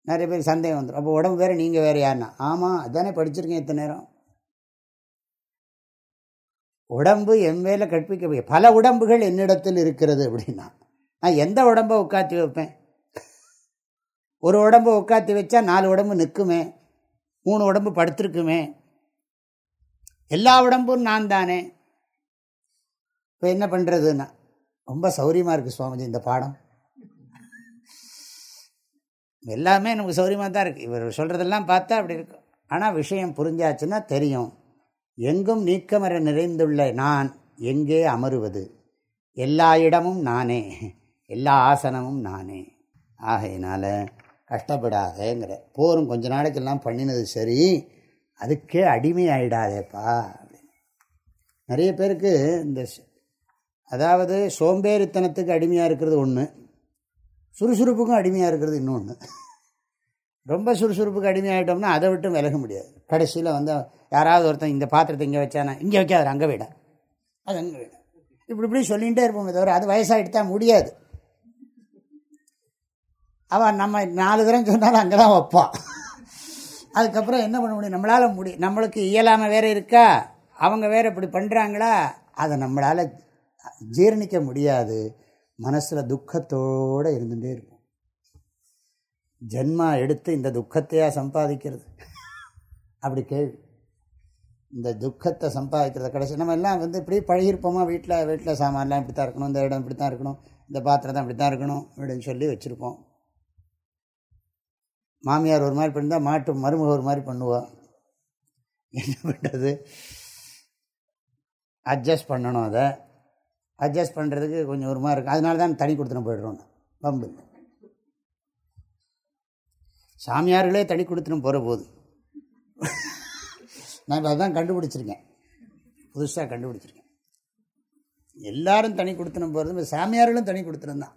நிறைய பேர் சந்தேகம் வந்துடும் அப்போ உடம்பு வேறு நீங்கள் வேறு யாருன்னா? ஆமாம் அதுதானே படிச்சிருக்கேன் இத்தனை நேரம். உடம்பு என் மேலே கற்பிக்க பல உடம்புகள் என்னிடத்தில் இருக்கிறது அப்படின்னா நான் எந்த உடம்பை உட்காத்தி வைப்பேன்? ஒரு உடம்பு உட்காத்தி வச்சா நாலு உடம்பு நிற்குமே மூணு உடம்பு படுத்திருக்குமே. எல்லா உடம்பும் நான் தானே. இப்போ என்ன பண்ணுறதுன்னா ரொம்ப சௌரியமாக இருக்குது சுவாமிஜி இந்த பாடம். எல்லாமே நமக்கு சௌரியமாக தான் இருக்குது இவர் சொல்கிறதெல்லாம் பார்த்தா அப்படி இருக்கும் ஆனால் விஷயம் புரிஞ்சாச்சுன்னா தெரியும். எங்கும் நீக்கமர நிறைந்துள்ள நான் எங்கே அமருவது? எல்லா இடமும் நானே. எல்லா ஆசனமும் நானே. ஆகையினால் கஷ்டப்படாதேங்கிற. போரும் கொஞ்ச நாளைக்கெல்லாம் பண்ணினது சரி அதுக்கே அடிமை ஆகிடாதேப்பா நிறைய பேருக்கு இந்த அதாவது சோம்பேறித்தனத்துக்கு அடிமையாக இருக்கிறது ஒன்று சுறுசுறுப்புக்கும் அடிமையாக இருக்கிறது இன்னொன்று ரொம்ப சுறுசுறுப்புக்கு அடிமையாகிட்டோம்னா அதை விட்டு விலக முடியாது. கடைசியில் வந்து யாராவது ஒருத்தன் இந்த பாத்திரத்தை இங்கே வச்சானா இங்கே வைக்காது அங்கே விட. அது அங்கே விட. இப்படி இப்படி சொல்லிகிட்டே இருப்போமே தவிர அது வயசாகிட்டு தான் முடியாது. அவன் நம்ம நாலு தரம் சொன்னாலும் அங்கே தான் வைப்பான் அதுக்கப்புறம் என்ன பண்ண முடியும்? நம்மளால் முடியும் நம்மளுக்கு இயலாமல் வேறு இருக்கா? அவங்க வேறு இப்படி பண்ணுறாங்களா அதை நம்மளால் ஜீர்ணிக்க முடியாது. மனசில் துக்கத்தோடு இருந்துகிட்டே இருக்கும். ஜென்மா எடுத்து இந்த துக்கத்தையாக சம்பாதிக்கிறது? அப்படி கேள்வி. இந்த துக்கத்தை சம்பாதிக்கிறத கடைசி நம்ம எல்லாம் வந்து இப்படி பழகிருப்போமா வீட்டில் வீட்டில் சாமான்லாம் இப்படி தான் இருக்கணும் இந்த இடம் இப்படி தான் இருக்கணும் இந்த பாத்திரம் தான் இப்படி தான் இருக்கணும் அப்படின்னு சொல்லி வச்சுருப்போம். மாமியார் ஒரு மாதிரி பண்ணிருந்தால் மாட்டு மருமக ஒரு மாதிரி பண்ணுவோம் என்ன பண்ணுறது அட்ஜஸ்ட் பண்ணணும் அதை. அட்ஜஸ்ட் பண்ணுறதுக்கு கொஞ்சம் ஒரு மாதிரி இருக்கும். அதனால தான் தனி கொடுத்துன்னு போய்டுறோம். பம்பு. சாமியார்களே தனி கொடுத்துன்னு போகிற போது. நான் இப்போ அதான் கண்டுபிடிச்சிருக்கேன். புதுசாக கண்டுபிடிச்சிருக்கேன். எல்லாரும் தனி கொடுத்துன்னு போகிறது சாமியார்களும் தனி கொடுத்துருந்தான் தான்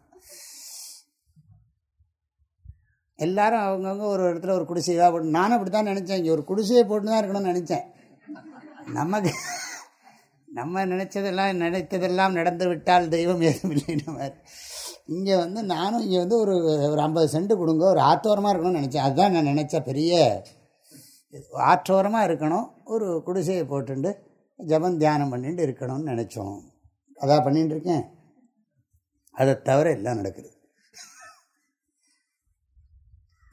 எல்லாரும் அவங்கவுங்க ஒரு இடத்துல ஒரு குடிசை தான் போட்டு நானும் அப்படி தான் நினச்சேன். இங்கே ஒரு குடிசையை போட்டு தான் இருக்கணும்னு நினச்சேன். நமக்கு நம்ம நினச்சதெல்லாம் நினைத்ததெல்லாம் நடந்து விட்டால் தெய்வம் ஏதும் இல்லைன்னு மாதிரி இங்கே வந்து நானும் இங்கே வந்து ஒரு ஒரு ஐம்பது சென்ட் கொடுங்க ஒரு ஆத்தோரமாக இருக்கணும்னு நினச்சேன். அதுதான் நான் நினச்ச பெரிய ஆற்றோரமாக இருக்கணும். ஒரு குடிசையை போட்டுண்டு ஜபம் தியானம் பண்ணிட்டு இருக்கணும்னு நினச்சோம். அதான் பண்ணிகிட்டு இருக்கேன். அதை தவிர எல்லாம் நடக்குது.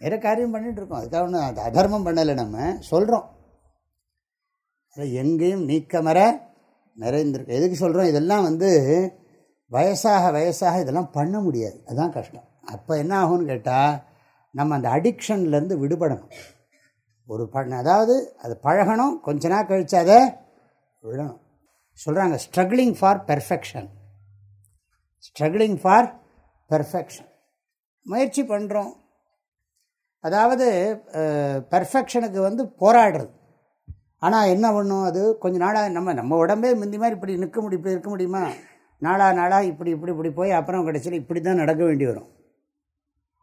வேறு காரியம் பண்ணிகிட்ருக்கோம் அதுக்காக ஒன்று அது அதர்மம் பண்ணலை நம்ம. சொல்கிறோம் அதை எங்கேயும் நீக்கமர நிறைந்திருக்கு எதுக்கு சொல்கிறோம் இதெல்லாம் வந்து வயசாக வயசாக இதெல்லாம் பண்ண முடியாது. அதுதான் கஷ்டம். அப்போ என்ன ஆகும்னு கேட்டால் நம்ம அந்த அடிக்ஷன்லேருந்து விடுபடணும். ஒரு பண்ண அதாவது அது பழகணும் கொஞ்ச நாள் கழித்து அதை விடணும். சொல்கிறாங்க struggling for perfection struggling for perfection முயற்சி பண்ணுறோம் அதாவது பர்ஃபெக்ஷனுக்கு வந்து போராடுறது. ஆனால் என்ன பண்ணும் அது? கொஞ்ச நாளாக நம்ம நம்ம உடம்பே முந்தி மாதிரி இப்படி நிற்க முடியும் இருக்க முடியுமா? நாளாக நாளாக இப்படி இப்படி இப்படி போய் அப்புறம் கடைசியில் இப்படி தான் நடக்க வேண்டி வரும்.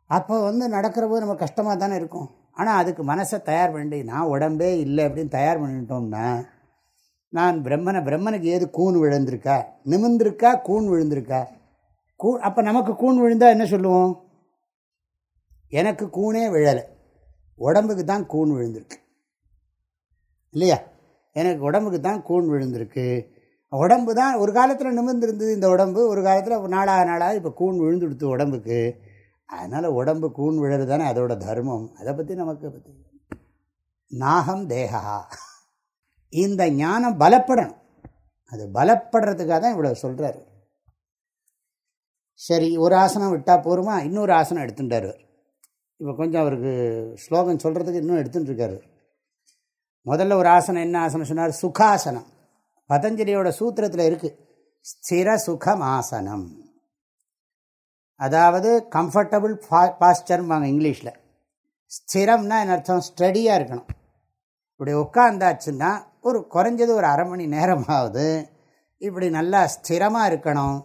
அப்போ வந்து நடக்கிற போது நம்ம கஷ்டமாக தானே இருக்கும். ஆனால் அதுக்கு மனசை தயார் பண்ணி நான் உடம்பே இல்லை அப்படின்னு தயார் பண்ணிட்டோம்னா நான் பிரம்மனை பிரம்மனுக்கு ஏது கூண் விழுந்திருக்கா? நிமிந்திருக்கா கூண் விழுந்திருக்கா? கூ அப்போ நமக்கு கூண் விழுந்தால் என்ன சொல்லுவோம்? எனக்கு கூணே விழலை. உடம்புக்கு தான் கூண் விழுந்திருக்கு. இல்லையா? எனக்கு உடம்புக்கு தான் கூண் விழுந்திருக்கு. உடம்பு தான் ஒரு காலத்தில் நிமிர்ந்திருந்தது இந்த உடம்பு ஒரு காலத்தில் நாளாக நாளாக இப்போ கூண் விழுந்துடுத்து உடம்புக்கு. அதனால் உடம்பு கூண் விழுறது தானே அதோட தர்மம். அதை பற்றி நமக்கு பற்றி நாகம் தேகா. இந்த ஞானம் பலப்படணும். அது பலப்படுறதுக்காக தான் இவ்வளோ சொல்கிறாரு சரி ஒரு ஆசனம் விட்டால் போருமா? இன்னொரு ஆசனம் எடுத்துட்டார். இப்போ கொஞ்சம் அவருக்கு ஸ்லோகன் சொல்கிறதுக்கு இன்னும் எடுத்துகிட்டு இருக்காரு முதல்ல ஒரு ஆசனம் என்ன ஆசனம் சொன்னார்? சுகாசனம். பதஞ்சலியோட சூத்திரத்தில் இருக்குது ஸ்திர சுகம் ஆசனம். அதாவது கம்ஃபர்டபுள் பா பாஸ்டர்ம்பாங்க இங்கிலீஷில். ஸ்திரம்னா என்ன அர்த்தம்? ஸ்டடியாக இருக்கணும். இப்படி உட்காந்தாச்சுன்னா ஒரு குறைஞ்சது ஒரு அரை மணி நேரமாவது இப்படி நல்லா ஸ்திரமாக இருக்கணும்.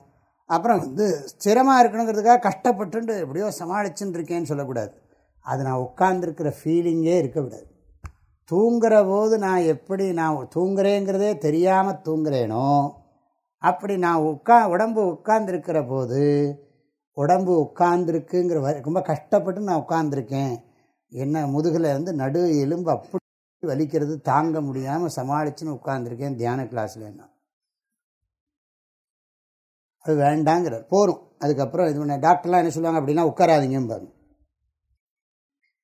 அப்புறம் வந்து ஸ்திரமாக இருக்கணுங்கிறதுக்காக கஷ்டப்பட்டு எப்படியோ சமாளிச்சுன்னு இருக்கேன்னு சொல்லக்கூடாது. அது நான் உட்காந்துருக்கிற ஃபீலிங்கே இருக்கக்கூடாது. தூங்குற போது நான் எப்படி நான் தூங்குறேங்கிறதே தெரியாமல் தூங்குறேனோ அப்படி நான் உட்கா உடம்பு உட்கார்ந்துருக்கிற போது உடம்பு உட்கார்ந்துருக்குங்கிற ரொம்ப கஷ்டப்பட்டு நான் உட்காந்துருக்கேன் என்ன முதுகில் வந்து நடு எலும்பு அப்படி வலிக்கிறது தாங்க முடியாமல் சமாளிச்சுன்னு உட்காந்துருக்கேன் தியான கிளாஸில் என்ன. அது வேண்டாங்கிறார். போகும் அதுக்கப்புறம் இது பண்ண டாக்டர்லாம் என்ன சொல்லுவாங்க அப்படின்னா உட்காராதீங்கம்பாங்க.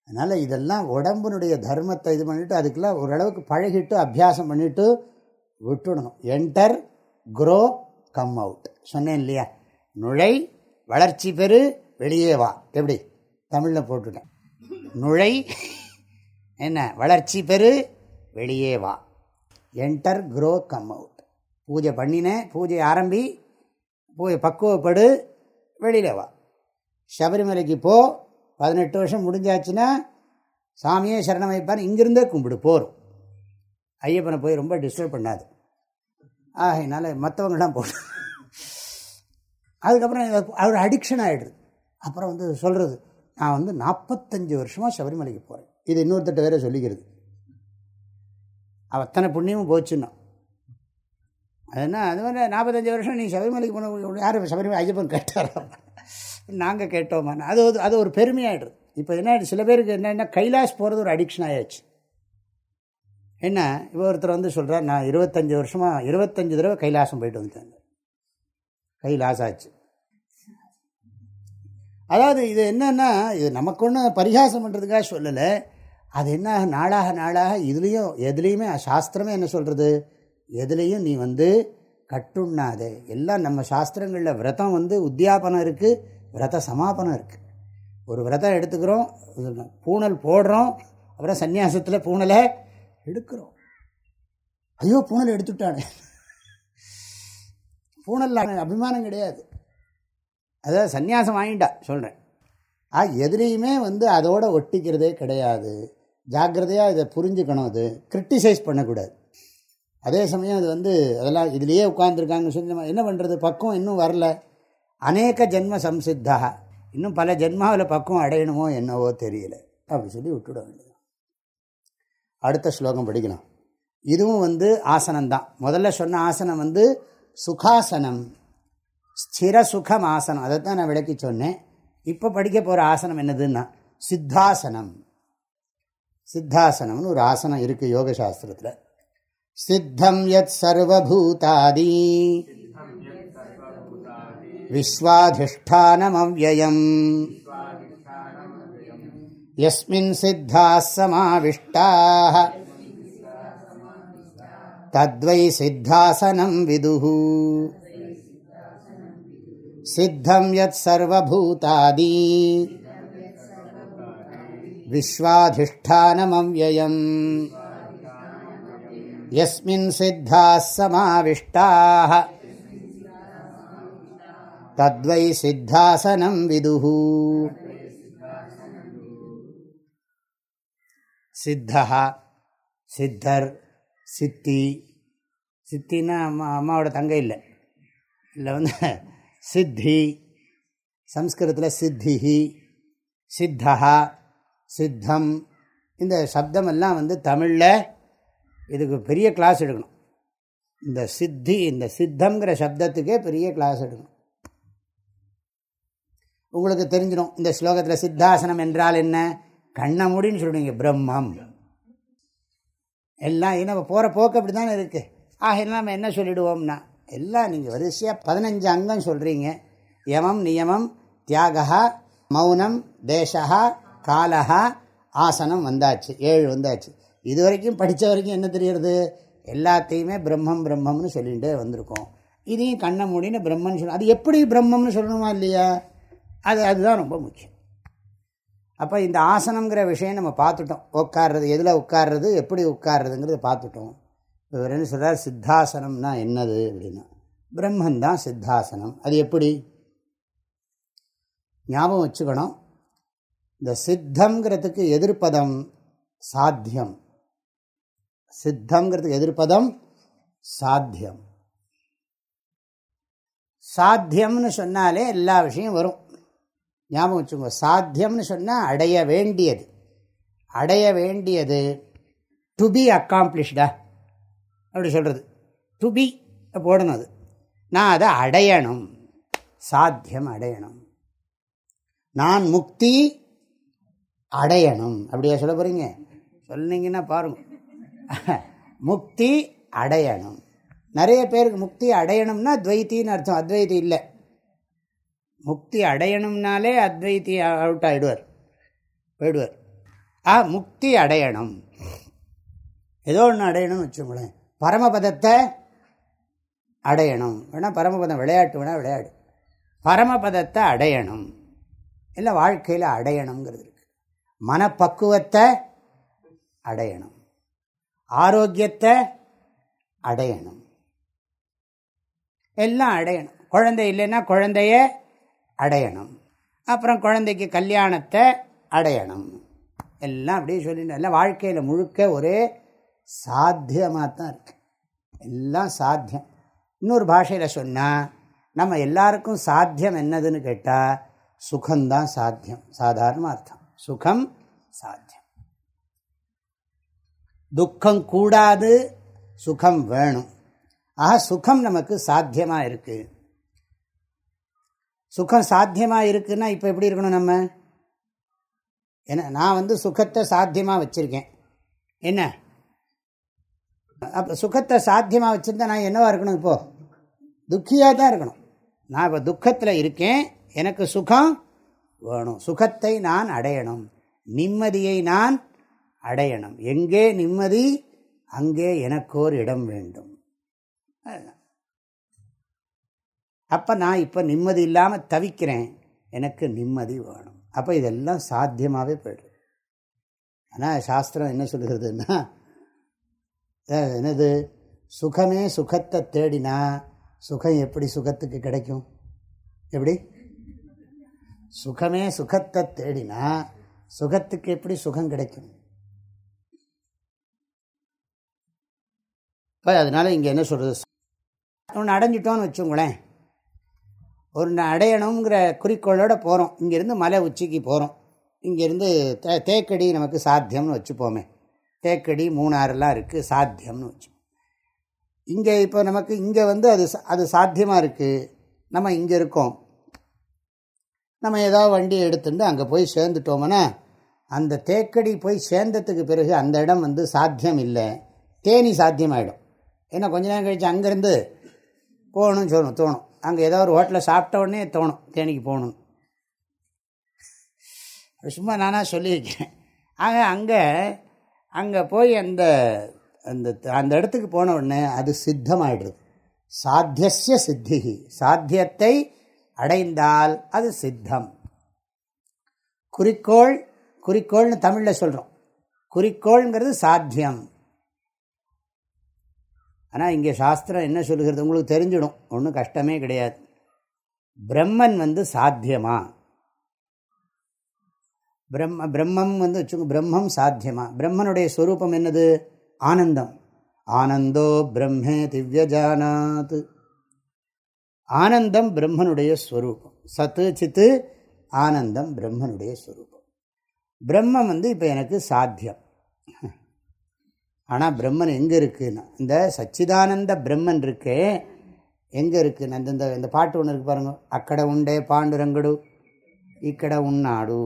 அதனால் இதெல்லாம் உடம்புனுடைய தர்மத்தை இது பண்ணிவிட்டு அதுக்கெல்லாம் ஓரளவுக்கு பழகிட்டு அபியாசம் பண்ணிவிட்டு விட்டுடணும். என்டர் குரோ கம் அவுட் சொன்னேன் இல்லையா? நுழை வளர்ச்சி பெரு வெளியே வா. எப்படி? தமிழில் போட்டுட்டேன். நுழை என்ன? வளர்ச்சி பெரு வெளியே வா. என்டர் குரோ கம் அவுட் பூஜை பண்ணினேன். பூஜை ஆரம்பி பூஜை பக்குவப்படு வெளியில் வா. சபரிமலைக்கு போ பதினெட்டு வருஷம் முடிஞ்சாச்சுன்னா சாமியே சரணம் வைப்பார். இங்கிருந்தே கும்பிடு போகிறோம் ஐயப்பனை போய் ரொம்ப டிஸ்டர்ப் பண்ணாது. ஆகையினால மற்றவங்களாம் போட்டு அதுக்கப்புறம் அவர் அடிக்ஷன் ஆகிடுது அப்புறம் வந்து சொல்கிறது நான் வந்து நாற்பத்தஞ்சு வருஷமாக சபரிமலைக்கு போகிறேன் இது இன்னொருத்தட்ட வேற சொல்லிக்கிறது. அத்தனை புண்ணியமும் போச்சுன்னா. அதுனா அது மாதிரி நாற்பத்தஞ்சு வருஷம் நீ சபரிமலைக்கு போன யார் சபரிமலை ஐயப்பன் கேட்டாரா? நாங்கள் கேட்டோமான்னு அது அது ஒரு பெருமையாகிடுது இப்போ என்ன சில பேருக்கு என்னென்னா கைலாஷ் போகிறது ஒரு அடிக்ஷன் ஆகிடுச்சு என்ன? இப்போ ஒருத்தர் வந்து சொல்கிறார் நான் இருபத்தஞ்சி வருஷமாக இருபத்தஞ்சி தடவை கைலாசம் போயிட்டு வந்துட்டேன். கைலாஸ் ஆச்சு. அதாவது இது என்னென்னா இது நமக்கு ஒன்றும் பரிகாசம் பண்ணுறதுக்காக சொல்லலை. அது என்ன நாளாக நாளாக இதுலேயும் எதுலேயுமே சாஸ்திரமே என்ன சொல்கிறது எதுலேயும் நீ வந்து கட்டுண்ணாதே. எல்லாம் நம்ம சாஸ்திரங்களில் விரதம் வந்து உத்தியாபனம் இருக்குது விரத சமாபனம் இருக்குது ஒரு விரதம் எடுத்துக்கிறோம் பூனல் போடுறோம் அப்புறம் சன்னியாசத்தில் பூனலை எடுக்கிறோம். ஐயோ பூனல் எடுத்துட்டானே. பூனல் அபிமானம் கிடையாது. அதாவது சன்னியாசம் வாங்கிட்டா சொல்கிறேன் ஆ எதுலேயுமே வந்து அதோட ஒட்டிக்கிறதே கிடையாது. ஜாக்கிரதையாக இதை புரிஞ்சுக்கணும் அது கிரிட்டிசைஸ் பண்ணக்கூடாது. அதே சமயம் அது வந்து அதெல்லாம் இதுலேயே உட்காந்துருக்காங்கன்னு சொல்லி என்ன பண்ணுறது பக்கம் இன்னும் வரல. அநேக ஜென்ம சம்சித்தா இன்னும் பல ஜென்மாவில் பக்குவம் அடையணுமோ என்னவோ தெரியல. அப்படி சொல்லி விட்டுட வேண்டியது. அடுத்த ஸ்லோகம் படிக்கணும். இதுவும் வந்து ஆசனம்தான். முதல்ல சொன்ன ஆசனம் வந்து சுகாசனம். ஸ்திர சுகம் ஆசனம். அதை தான் நான் விளக்கி சொன்னேன். இப்போ படிக்க போகிற ஆசனம் என்னதுன்னா சித்தாசனம். சித்தாசனம்னு ஒரு ஆசனம் இருக்குது யோக சாஸ்திரத்தில் சித்தம் யத் சர்வபூதாதி विश्वाधिष्ठानमव्ययम् यस्मिन् सिद्धाः समाविष्टाः तद्वै सिद्धासनं विदुः सिद्धं यत्सर्वभूतादि विश्वाधिष्ठानमव्ययम् यस्मिन् सिद्धाः समाविष्टाः தத்வை சித்தாசனம் விதுஹு சித்தா சித்தர் சித்தி சித்தின்னா அம்மா அம்மாவோட தங்கை இல்லை. இல்லை வந்து சித்தி சம்ஸ்கிருதத்தில் சித்திஹி சித்தா சித்தம். இந்த சப்தமெல்லாம் வந்து தமிழில் இதுக்கு பெரிய கிளாஸ் எடுக்கணும். இந்த சித்தி இந்த சித்தங்கிற சப்தத்துக்கே பெரிய கிளாஸ் எடுக்கணும். உங்களுக்கு தெரிஞ்சிடும் இந்த ஸ்லோகத்தில் சித்தாசனம் என்றால் என்ன? கண்ண முடின்னு சொல்லுவீங்க பிரம்மம். எல்லாம் நம்ம போகிற போக்கு அப்படி தானே இருக்குது ஆக நம்ம என்ன சொல்லிடுவோம்னா எல்லாம் நீங்கள் வரிசையாக பதினஞ்சு அங்கம் சொல்கிறீங்க யமம் நியமம் தியாகா மௌனம் தேசா காலஹா ஆசனம் வந்தாச்சு ஏழு வந்தாச்சு. இது வரைக்கும் படித்த வரைக்கும் என்ன தெரியறது? எல்லாத்தையுமே பிரம்மம் பிரம்மம்னு சொல்லிகிட்டே வந்திருக்கோம். இதையும் கண்ணை மூடின்னு பிரம்மன் சொல்லணும் அது எப்படி பிரம்மம்னு சொல்லணுமா இல்லையா? அது அதுதான் ரொம்ப முக்கியம். அப்போ இந்த ஆசனங்கிற விஷயம் நம்ம பார்த்துட்டோம். உட்கார்றது எதில் உட்கார்றது எப்படி உட்கார்றதுங்கிறத பார்த்துட்டோம். இவர் என்ன சொல்கிறார் சித்தாசனம்னா என்னது அப்படின்னா பிரம்மன் தான் சித்தாசனம். அது எப்படி? ஞாபகம் வச்சுக்கணும். இந்த சித்தங்கிறதுக்கு எதிர்ப்பதம் சாத்தியம். சித்தங்கிறதுக்கு எதிர்ப்பதம் சாத்தியம். சாத்தியம்னு சொன்னாலே எல்லா விஷயம் வரும். ஞாபகம் வச்சுக்கோங்க. சாத்தியம்னு சொன்னால் அடைய வேண்டியது. அடைய வேண்டியது டு பி அக்காம்ப்ளிஷ்டா அப்படி சொல்கிறது டு பி போடணும் அது. நான் அதை அடையணும். சாத்தியம் அடையணும். நான் முக்தி அடையணும். அப்படியா சொல்ல போகிறீங்க சொன்னீங்கன்னா பாருங்கள் முக்தி அடையணும். நிறைய பேருக்கு முக்தி அடையணும்னா துவைத்தின்னு அர்த்தம். அத்வைத்தி இல்லை. முக்தி அடையணும்னாலே அத்வைத்தி அவுட் ஆகிடுவார் போயிடுவார். ஆ முக்தி அடையணும். ஏதோ ஒன்று அடையணும்னு வச்சுக்கோங்களேன். பரமபதத்தை அடையணும். வேணால் பரமபதம் விளையாட்டு வேணால் விளையாடு. பரமபதத்தை அடையணும். இல்லை வாழ்க்கையில் அடையணுங்கிறது இருக்கு. மனப்பக்குவத்தை அடையணும். ஆரோக்கியத்தை அடையணும். எல்லாம் அடையணும். குழந்தை இல்லைன்னா குழந்தைய அடையணும். அப்புறம் குழந்தைக்கு கல்யாணத்தை அடையணும். எல்லாம் அப்படியே சொல்லிட்டு எல்லாம் வாழ்க்கையில் முழுக்க ஒரே சாத்தியமாக தான் இருக்கு. எல்லாம் சாத்தியம். இன்னொரு பாஷையில் சொன்னால் நம்ம எல்லாருக்கும் சாத்தியம் என்னதுன்னு கேட்டால் சுகம்தான் சாத்தியம். சாதாரண அர்த்தம். சுகம் சாத்தியம். துக்கம் கூடாது சுகம் வேணும். ஆக சுகம் நமக்கு சாத்தியமாக இருக்குது சுகம் சாத்தியமாக இருக்குன்னா இப்போ எப்படி இருக்கணும் நம்ம? என்ன நான் வந்து சுகத்தை சாத்தியமாக வச்சுருக்கேன். என்ன? அப்போ சுகத்தை சாத்தியமாக வச்சுருந்தா நான் என்னவாக இருக்கணும் இப்போது துக்கியாக தான் இருக்கணும். நான் இப்போ துக்கத்தில் இருக்கேன் எனக்கு சுகம் வேணும். சுகத்தை நான் அடையணும். நிம்மதியை நான் அடையணும். எங்கே நிம்மதி? அங்கே எனக்கோர் இடம் வேண்டும். அப்போ நான் இப்போ நிம்மதி இல்லாமல் தவிக்கிறேன். எனக்கு நிம்மதி வேணும். அப்போ இதெல்லாம் சாத்தியமாகவே போய்டும் ஆனால் சாஸ்திரம் என்ன சொல்கிறதுன்னா என்னது? சுகமே சுகத்தை தேடினா சுகம் எப்படி சுகத்துக்கு கிடைக்கும்? எப்படி? சுகமே சுகத்தை தேடினா சுகத்துக்கு எப்படி சுகம் கிடைக்கும்? இப்போ அதனால் இங்கே என்ன சொல்கிறது ஒன்று அடைஞ்சிட்டோன்னு வச்சுங்களேன் ஒரு அடையணுங்கிற குறிக்கோளோடு போகிறோம் இங்கேருந்து மலை உச்சிக்கு போகிறோம் இங்கேருந்து தே தேக்கடி நமக்கு சாத்தியம்னு வச்சுப்போமே. தேக்கடி மூணாறுலாம் இருக்குது சாத்தியம்னு வச்சு இங்கே இப்போ நமக்கு இங்கே வந்து அது அது சாத்தியமாக இருக்குது நம்ம இங்கே இருக்கோம். நம்ம ஏதாவது வண்டியை எடுத்துட்டு அங்கே போய் சேர்ந்துட்டோம்னா அந்த தேக்கடி போய் சேர்ந்ததுக்கு பிறகு அந்த இடம் வந்து சாத்தியம் இல்லை. தேனி சாத்தியமாயிடும். ஏன்னா கொஞ்ச நேரம் கழித்து அங்கேருந்து போகணும்னு சொல்லணும் தோணும். அங்கே ஏதோ ஒரு ஹோட்டலில் சாப்பிட்ட உடனே தோணும் தேனிக்கு போகணும். சும்மா நானாக சொல்லியிருக்கேன். ஆக அங்கே அங்கே போய் அந்த அந்த அந்த இடத்துக்கு போன உடனே அது சித்தமாயிடுது. சாத்தியசிய சித்தி சாத்தியத்தை அடைந்தால் அது சித்தம். குறிக்கோள் குறிக்கோள்னு தமிழில் சொல்கிறோம் குறிக்கோள்ங்கிறது சாத்தியம். ஆனால் இங்கே சாஸ்திரம் என்ன சொல்லுகிறது? உங்களுக்கு தெரிஞ்சிடும். ஒன்றும் கஷ்டமே கிடையாது. பிரம்மன் வந்து சாத்தியமா? பிரம்ம பிரம்மம் வந்து வச்சுக்கோ பிரம்மம் சாத்தியமா? பிரம்மனுடைய ஸ்வரூபம் என்னது? ஆனந்தம். ஆனந்தோ பிரம்மே திவ்யஜானாத் ஆனந்தம் பிரம்மனுடைய ஸ்வரூபம் சத்து சித்து ஆனந்தம் பிரம்மனுடைய ஸ்வரூபம் பிரம்மம் வந்து இப்போ எனக்கு சாத்தியம். ஆனால் பிரம்மன் எங்கே இருக்குன்னா இந்த சச்சிதானந்த பிரம்மன் இருக்கே எங்கே இருக்குன்னு அந்தந்த இந்த பாட்டு ஒன்று இருக்கு பாருங்க. அக்கடை உண்டே பாண்டுரங்கடு இக்கடை உன்னாடு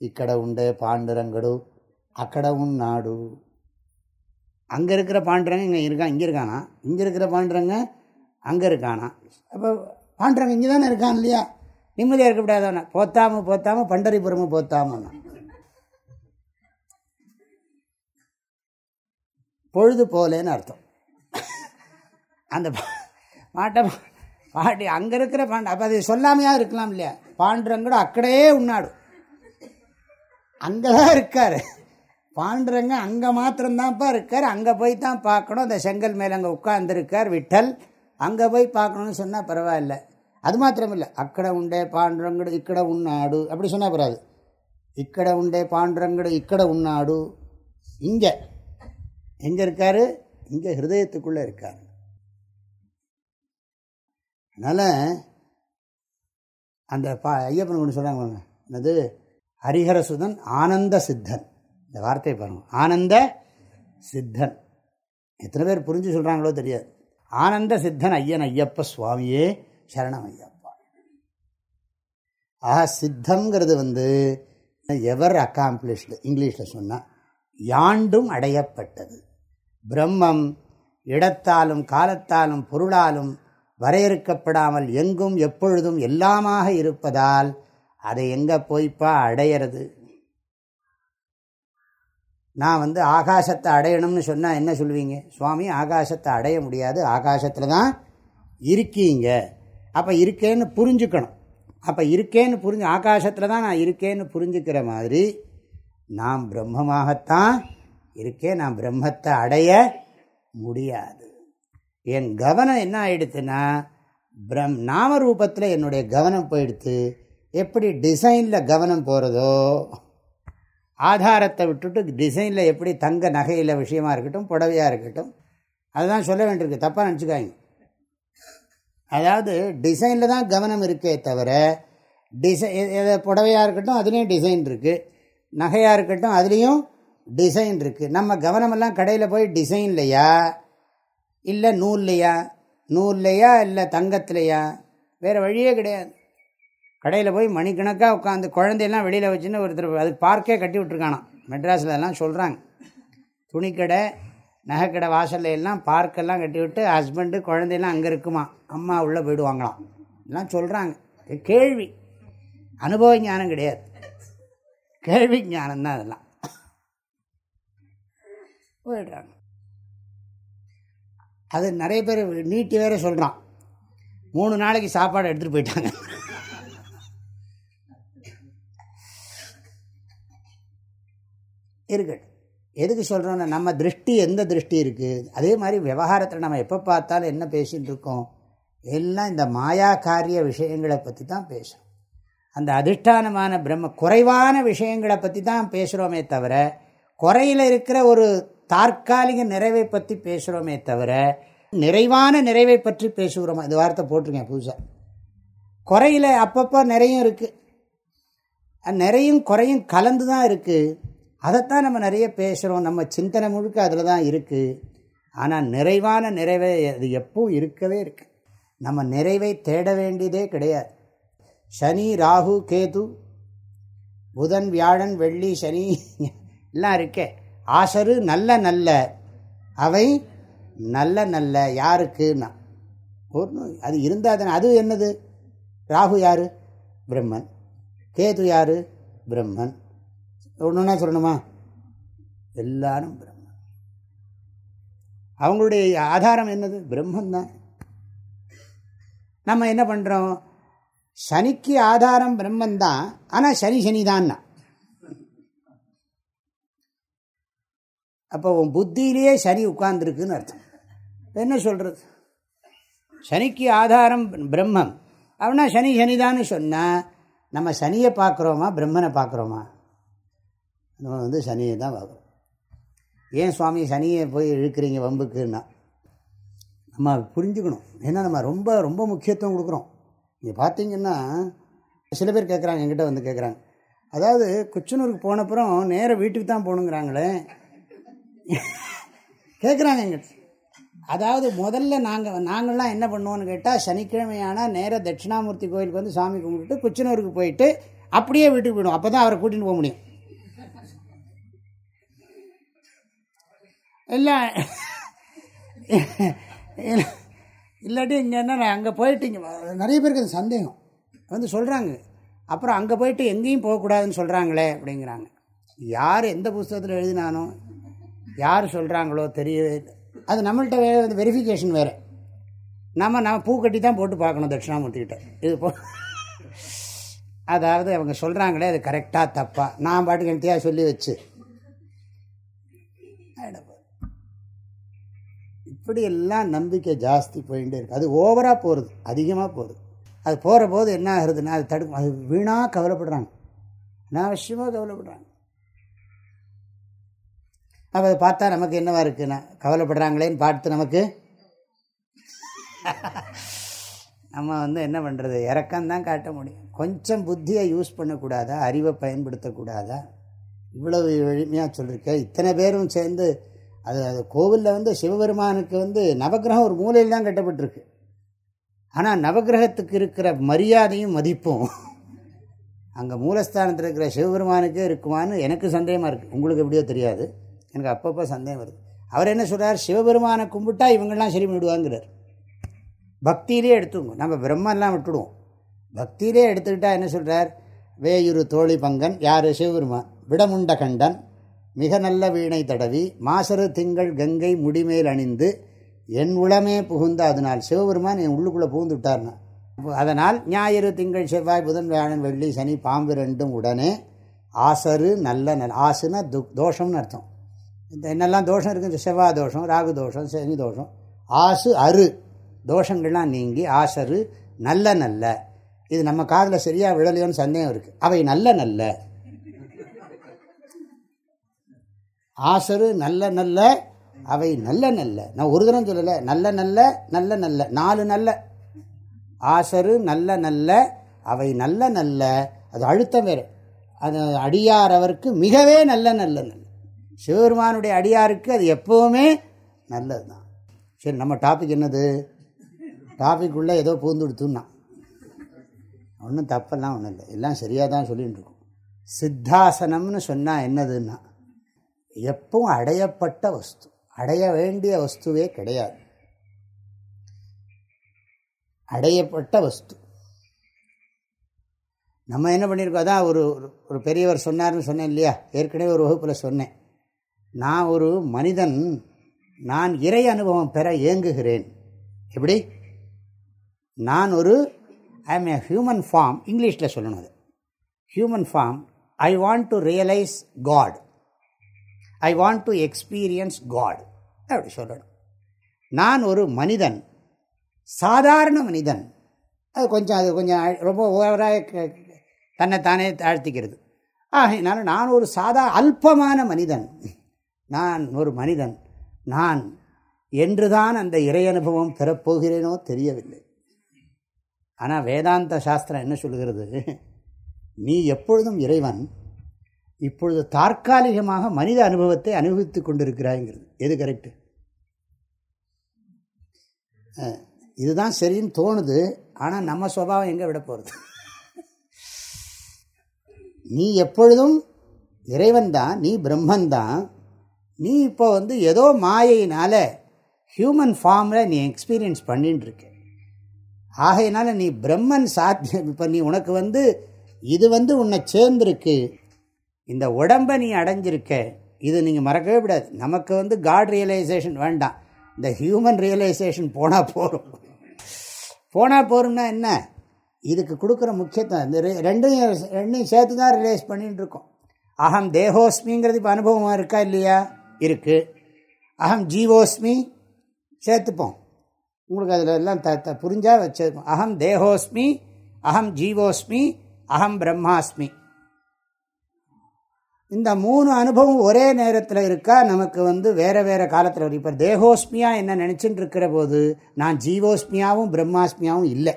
இக்கடை உண்டே பாண்டுரங்கடு அக்கடை உன்னாடு. அங்கே இருக்கிற பாண்டுறங்க இங்கே இருக்கான் இங்கே இருக்கானா? இங்கே இருக்கிற பாண்டுறங்க அங்கே இருக்கானா? அப்போ பாண்டுறங்க இங்கே தானே இருக்கான் இல்லையா? நிம்மதியாக இருக்க முடியாதானே? போத்தாமல் போத்தாமல் பண்டரிபுரமும் போத்தாமன்னா. பொழுது போலேன்னு அர்த்தம். அந்த மாட்டை பாட்டி அங்கே இருக்கிற பாண்ட அப்போ அது சொல்லாமையா இருக்கலாம் இல்லையா? பாண்டுரங்கூட அக்கடையே உண்ணாடு. அங்கே தான் இருக்கார். பாண்டுரங்க அங்கே மாத்திரம்தான்ப்பா இருக்கார். அங்கே போய் தான் பார்க்கணும். அந்த செங்கல் மேலே அங்கே உட்கார்ந்துருக்கார் விட்டல். அங்கே போய் பார்க்கணும்னு சொன்னால் பரவாயில்ல. அது மாத்திரம் இல்லை அக்கடை உண்டே பாண்டுரங்கடு இக்கடை உண்ணாடு. அப்படி சொன்னால் பரவாது இக்கடை உண்டே பாண்டுரங்கடு இக்கடை உண்ணாடு. இங்கே எங்கே இருக்கார்? இங்கே ஹிருதயத்துக்குள்ளே இருக்கார். அதனால் அந்த பா ஐயப்பன் ஒன்று சொல்கிறாங்க என்னது? ஹரிஹரசுதன் ஆனந்த சித்தன். இந்த வார்த்தையை பாருங்கள் ஆனந்த சித்தன். எத்தனை பேர் புரிஞ்சு சொல்கிறாங்களோ தெரியாது. ஆனந்த சித்தன் ஐயன் ஐயப்ப சுவாமியே சரணம் ஐயப்பா. ஆஹா சித்தங்கிறது வந்து எவர் அக்காம்ப்ளிஷ்டு இங்கிலீஷில் சொன்னால் யாண்டும் அடையப்பட்டது. பிரம்மம் இடத்தாலும் காலத்தாலும் பொருளாலும் வரையறுக்கப்படாமல் எங்கும் எப்பொழுதும் எல்லாமாக இருப்பதால் அதை எங்கே போய்ப்பா அடையிறது? நான் வந்து ஆகாசத்தை அடையணும்னு சொன்னால் என்ன சொல்லுவீங்க சுவாமி ஆகாசத்தை அடைய முடியாது. ஆகாசத்தில் தான் இருக்கீங்க. அப்போ இருக்கேன்னு புரிஞ்சுக்கணும். அப்போ இருக்கேன்னு புரிஞ்சு ஆகாசத்தில் தான் நான் இருக்கேன்னு புரிஞ்சுக்கிற மாதிரி நாம் பிரம்மமாகத்தான் இருக்கேன் நான் பிரம்மத்தை அடைய முடியாது. என் கவனம் என்ன ஆயிடுத்துன்னா பிரம் நாமரூபத்தில் என்னுடைய கவனம் போயிடுத்து எப்படி டிசைனில் கவனம் போகிறதோ ஆதாரத்தை விட்டுட்டு டிசைனில் எப்படி தங்க நகையில் விஷயமா இருக்கட்டும் புடவையாக இருக்கட்டும் அதுதான் சொல்ல வேண்டியிருக்கு. தப்பாக நினச்சிக்காங்க அதாவது டிசைனில் தான் கவனம் இருக்கே தவிர டிசை புடவையாக இருக்கட்டும் அதுலேயும் டிசைன் இருக்குது நகையாக இருக்கட்டும் அதுலேயும் டிசைன் இருக்குது நம்ம கவனமெல்லாம் கடையில் போய் டிசைன்லையா இல்லை நூல்லையா? நூல்லையா இல்லை தங்கத்துலையா? வேறு வழியே கிடையாது. கடையில் போய் மணிக்கணக்காக உட்காந்து குழந்தையெல்லாம் வெளியில் வச்சுன்னு ஒருத்தர் அது பார்க்கே கட்டி விட்ருக்கானாம் மெட்ராஸில் எல்லாம் சொல்கிறாங்க துணிக்கடை நகைக்கடை வாசல்ல எல்லாம் பார்க்கெல்லாம் கட்டி விட்டு ஹஸ்பண்டு குழந்தையெல்லாம் அங்கே இருக்குமா? அம்மா உள்ளே போயிடுவாங்களாம். எல்லாம் சொல்கிறாங்க கேள்வி. அனுபவ ஞானம் கிடையாது. கேள்வி ஞானம் தான் அதெல்லாம். போயிடுறாங்க. அது நிறைய பேர் நீட்டி வேற சொல்கிறான் மூணு நாளைக்கு சாப்பாடு எடுத்துகிட்டு போயிட்டாங்க. இருக்கட்டும். எதுக்கு சொல்கிறோன்னா நம்ம திருஷ்டி எந்த திருஷ்டி இருக்குது அதே மாதிரி விவகாரத்தில் நம்ம எப்போ பார்த்தாலும் என்ன பேசிகிட்டு இருக்கோம்? எல்லாம் இந்த மாயா காரிய விஷயங்களை பற்றி தான் பேசுகிறோம் அந்த அதிஷ்டானமான பிரம்ம குறைவான விஷயங்களை பற்றி தான் பேசுகிறோமே தவிர குறையில் இருக்கிற ஒரு தற்காலிக நிறைவை பற்றி பேசுகிறோமே தவிர நிறைவான நிறைவை பற்றி பேசுகிறோமா? இந்த வார்த்தை போட்டிருக்கேன் புதுசாக குறையில் அப்பப்போ நிறையும் இருக்குது நிறையும் குறையும் கலந்து தான் இருக்குது அதைத்தான் நம்ம நிறைய பேசுகிறோம் நம்ம சிந்தனை முழுக்க அதில் தான் இருக்குது ஆனால் நிறைவான நிறைவை அது எப்பவும் இருக்கவே இருக்கு. நம்ம நிறைவை தேட வேண்டியதே கிடையாது. சனி ராகு கேது புதன் வியாழன் வெள்ளி சனி எல்லாம் இருக்கே. ஆசரு நல்ல நல்ல. அவை நல்ல நல்ல யாருக்குன்னா? ஒரு அது இருந்தால் தானே. அது என்னது? ராகு யார்? பிரம்மன். கேது யார்? பிரம்மன். ஒன்றுனா சொல்லணுமா? எல்லாரும் பிரம்மன். அவங்களுடைய ஆதாரம் என்னது? பிரம்மன் தான். நம்ம என்ன பண்ணுறோம் சனிக்கு ஆதாரம் பிரம்மன் தான். ஆனால் சனி சனி தான்னா அப்போ உன் புத்தியிலேயே சனி உட்கார்ந்துருக்குன்னு அர்த்தம். என்ன சொல்கிறது சனிக்கு ஆதாரம் பிரம்மம். அப்படின்னா சனி சனிதான்னு சொன்னால் நம்ம சனியை பார்க்குறோமா பிரம்மனை பார்க்குறோமா? நம்ம வந்து சனியை தான் பார்க்குறோம். ஏன் சுவாமி சனியை போய் இழுக்கிறீங்க வம்புக்குன்னா? நம்ம புரிஞ்சுக்கணும். ஏன்னா நம்ம ரொம்ப ரொம்ப முக்கியத்துவம் கொடுக்குறோம். நீங்கள் பார்த்தீங்கன்னா சில பேர் கேட்குறாங்க என்கிட்ட வந்து கேட்குறாங்க அதாவது குச்சனூருக்கு போனப்புறம் நேராக வீட்டுக்கு தான் போகணுங்கிறாங்களே. கேட்குறாங்க எங்கிட்ட அதாவது முதல்ல நாங்கள் நாங்கள்லாம் என்ன பண்ணுவோன்னு கேட்டால் சனிக்கிழமையானால் நேராக தட்சிணாமூர்த்தி கோயிலுக்கு வந்து சாமி கும்பிட்டுட்டு குச்சனூருக்கு போயிட்டு அப்படியே வீட்டுக்கு போயிடுவோம். அப்போ தான் அவரை கூட்டின்னு போக முடியும். இல்லை இல்லாட்டி இங்கே என்ன அங்கே போயிட்டு இங்கே நிறைய பேருக்கு அது சந்தேகம். வந்து சொல்கிறாங்க அப்புறம் அங்கே போயிட்டு எங்கேயும் போகக்கூடாதுன்னு சொல்கிறாங்களே அப்படிங்கிறாங்க. யார் எந்த புஸ்தகத்தில் எழுதினானோ யார் சொல்கிறாங்களோ தெரியவே அது நம்மள்கிட்ட வேறு வெரிஃபிகேஷன் வேறு. நம்ம நம்ம பூ கட்டி தான் போட்டு பார்க்கணும் தட்சிணாமூர்த்திக்கிட்ட இது போ அதாவது அவங்க சொல்கிறாங்களே அது கரெக்டாக தப்பாக நான் பாட்டுக்கு எனத்தையாக சொல்லி வச்சு. இப்படி எல்லாம் நம்பிக்கை ஜாஸ்தி போயிட்டே இருக்குது அது ஓவராக போகிறது அதிகமாக போகுது அது போகிற போது என்ன ஆகுறதுன்னா அது தடுக்கும் அது வீணாக கவலைப்படுறாங்க. அனாவசியமாக கவலைப்படுறாங்க. அப்போ அதை பார்த்தா நமக்கு என்னவா இருக்குன்னா கவலைப்படுறாங்களேன்னு பார்த்து நமக்கு நம்ம வந்து என்ன பண்ணுறது இறக்கம்தான் காட்ட முடியும். கொஞ்சம் புத்தியை யூஸ் பண்ணக்கூடாதா? அறிவை பயன்படுத்தக்கூடாதா? இவ்வளவு எளிமையாக சொல்லியிருக்கேன் இத்தனை பேரும் சேர்ந்து அது அது கோவிலில் வந்து சிவபெருமானுக்கு வந்து நவகிரகம் ஒரு மூலையில் தான் கட்டப்பட்டிருக்கு. ஆனால் நவகிரகத்துக்கு இருக்கிற மரியாதையும் மதிப்பும் அங்கே மூலஸ்தானத்தில் இருக்கிற சிவபெருமானுக்கே இருக்குமான்னு எனக்கு சந்தேகமாக இருக்குது உங்களுக்கு எப்படியோ தெரியாது. எனக்கு அப்பப்போ சந்தேகம் வருது. அவர் என்ன சொல்கிறார் சிவபெருமானை கும்பிட்டா இவங்கெல்லாம் சரி பண்ணிவிடுவாங்கிறார் பக்தியிலே எடுத்துங்க நம்ம பிரம்மெல்லாம் விட்டுடுவோம். பக்தியிலே எடுத்துக்கிட்டால் என்ன சொல்கிறார் வேயுரு தோழி பங்கன் யார்? சிவபெருமான். விடமுண்ட கண்டன் மிக நல்ல வீணை தடவி மாசரு திங்கள் கங்கை முடிமேல் அணிந்து என் உளமே புகுந்த அதனால். சிவபெருமான் என் உள்ளுக்குள்ளே புகுந்து விட்டார்னா அதனால் ஞாயிறு திங்கள் செவ்வாய் புதன் வியாழன் வெள்ளி சனி பாம்பு ரெண்டும் உடனே ஆசரு நல்ல நல் ஆசுனா து தோஷம்னு அர்த்தம். இந்த என்னெல்லாம் தோஷம் இருக்குது இந்த செவ்வாய் தோஷம் ராகு தோஷம் சனி தோஷம் ஆசு அரு. தோஷங்கள்லாம் நீங்கி ஆசரு நல்ல நல்ல. இது நம்ம காதில் சரியாக விழலையோன்னு சந்தேகம் இருக்குது அவை நல்ல நல்ல. ஆசரு நல்ல நல்ல அவை நல்ல நல்ல. நான் ஒரு தினம் சொல்லலை. நல்ல நல்ல நல்ல நல்ல. நாலு நல்ல. ஆசரு நல்ல நல்ல அவை நல்ல நல்ல. அது அழுத்தம் வேறு. அது அடியாரவருக்கு மிகவே நல்ல நல்ல நல்ல. சிவபெருமானுடைய அடியாருக்கு அது எப்போவுமே நல்லது தான் சரி நம்ம டாபிக் என்னது? டாபிக் உள்ளே ஏதோ பூந்துடுத்துன்னா. ஒன்றும் தப்பெல்லாம் ஒன்றும் இல்லை. எல்லாம் சரியாக தான் சொல்லிகிட்டு இருக்கோம் சித்தாசனம்னு சொன்னால் என்னதுன்னா எப்பவும் அடையப்பட்ட வஸ்து அடைய வேண்டிய வஸ்துவே கிடையாது. அடையப்பட்ட வஸ்து. நம்ம என்ன பண்ணியிருக்கோம்? அதான் ஒரு ஒரு பெரியவர் சொன்னார்னு சொன்னேன் இல்லையா? ஏற்கனவே ஒரு வகுப்பில் சொன்னேன். நான் ஒரு மனிதன் நான் இறை அனுபவம் பெற இயங்குகிறேன். எப்படி? நான் ஒரு I am a human form இங்கிலீஷில் சொல்லணும் அது. Human form I want to realise God I want to experience God அப்படி சொல்லணும். நான் ஒரு மனிதன் சாதாரண மனிதன். அது கொஞ்சம் அது கொஞ்சம் ரொம்ப ஓவராக தன்னைத்தானே தாழ்த்திக்கிறது. ஆகையினால நான் ஒரு சாதா அல்பமான மனிதன். நான் ஒரு மனிதன். நான் என்றுதான் அந்த இறை அனுபவம் பெறப்போகிறேனோ தெரியவில்லை. ஆனால் வேதாந்த சாஸ்திரம் என்ன சொல்கிறது நீ எப்பொழுதும் இறைவன் இப்பொழுது தற்காலிகமாக மனித அனுபவத்தை அனுபவித்து கொண்டிருக்கிறாய்ங்கிறது. எது கரெக்டு இதுதான் சரின்னு தோணுது. ஆனால் நம்ம சுவாவம் எங்கே விட போகிறது நீ எப்பொழுதும் இறைவன் தான் நீ பிரம்மன் தான் நீ இப்போ வந்து ஏதோ மாயினால் ஹியூமன் ஃபார்மில் நீ எக்ஸ்பீரியன்ஸ் பண்ணின்னு இருக்க ஆகையினால நீ பிரம்மன் சாத்தியம். இப்போ நீ உனக்கு வந்து இது வந்து உன்னை சேர்ந்துருக்கு. இந்த உடம்பை நீ அடைஞ்சிருக்க. இது நீங்கள் மறக்கவே விடாது நமக்கு வந்து காட் ரியலைசேஷன் வேண்டாம். இந்த ஹியூமன் ரியலைசேஷன் போனால் போகும் போனால் போகிறோம்னா என்ன? இதுக்கு கொடுக்குற முக்கியத்துவம். இந்த ரெண்டையும் ரெண்டையும் சேர்த்து தான் ரிலேஸ் பண்ணிகிட்டு இருக்கோம் அகம் தேகோஸ்மிங்கிறது இப்போ அனுபவமாக இருக்கா இல்லையா? இருக்குது அகம் ஜீவோஸ்மி சேர்த்துப்போம். உங்களுக்கு அதில் எல்லாம் த த புரிஞ்சால் வச்சிருக்கோம். அகம் தேகோஸ்மி அகம் ஜீவோஸ்மி அகம் பிரம்மாஸ்மி. இந்த மூணு அனுபவம் ஒரே நேரத்தில் இருக்கா? நமக்கு வந்து வேறு வேறு காலத்தில் வரும். இப்போ தேகோஸ்மியா என்ன நினச்சிட்டு இருக்கிற போது நான் ஜீவோஸ்மியாவும் பிரம்மாஸ்மியாவும் இல்லை.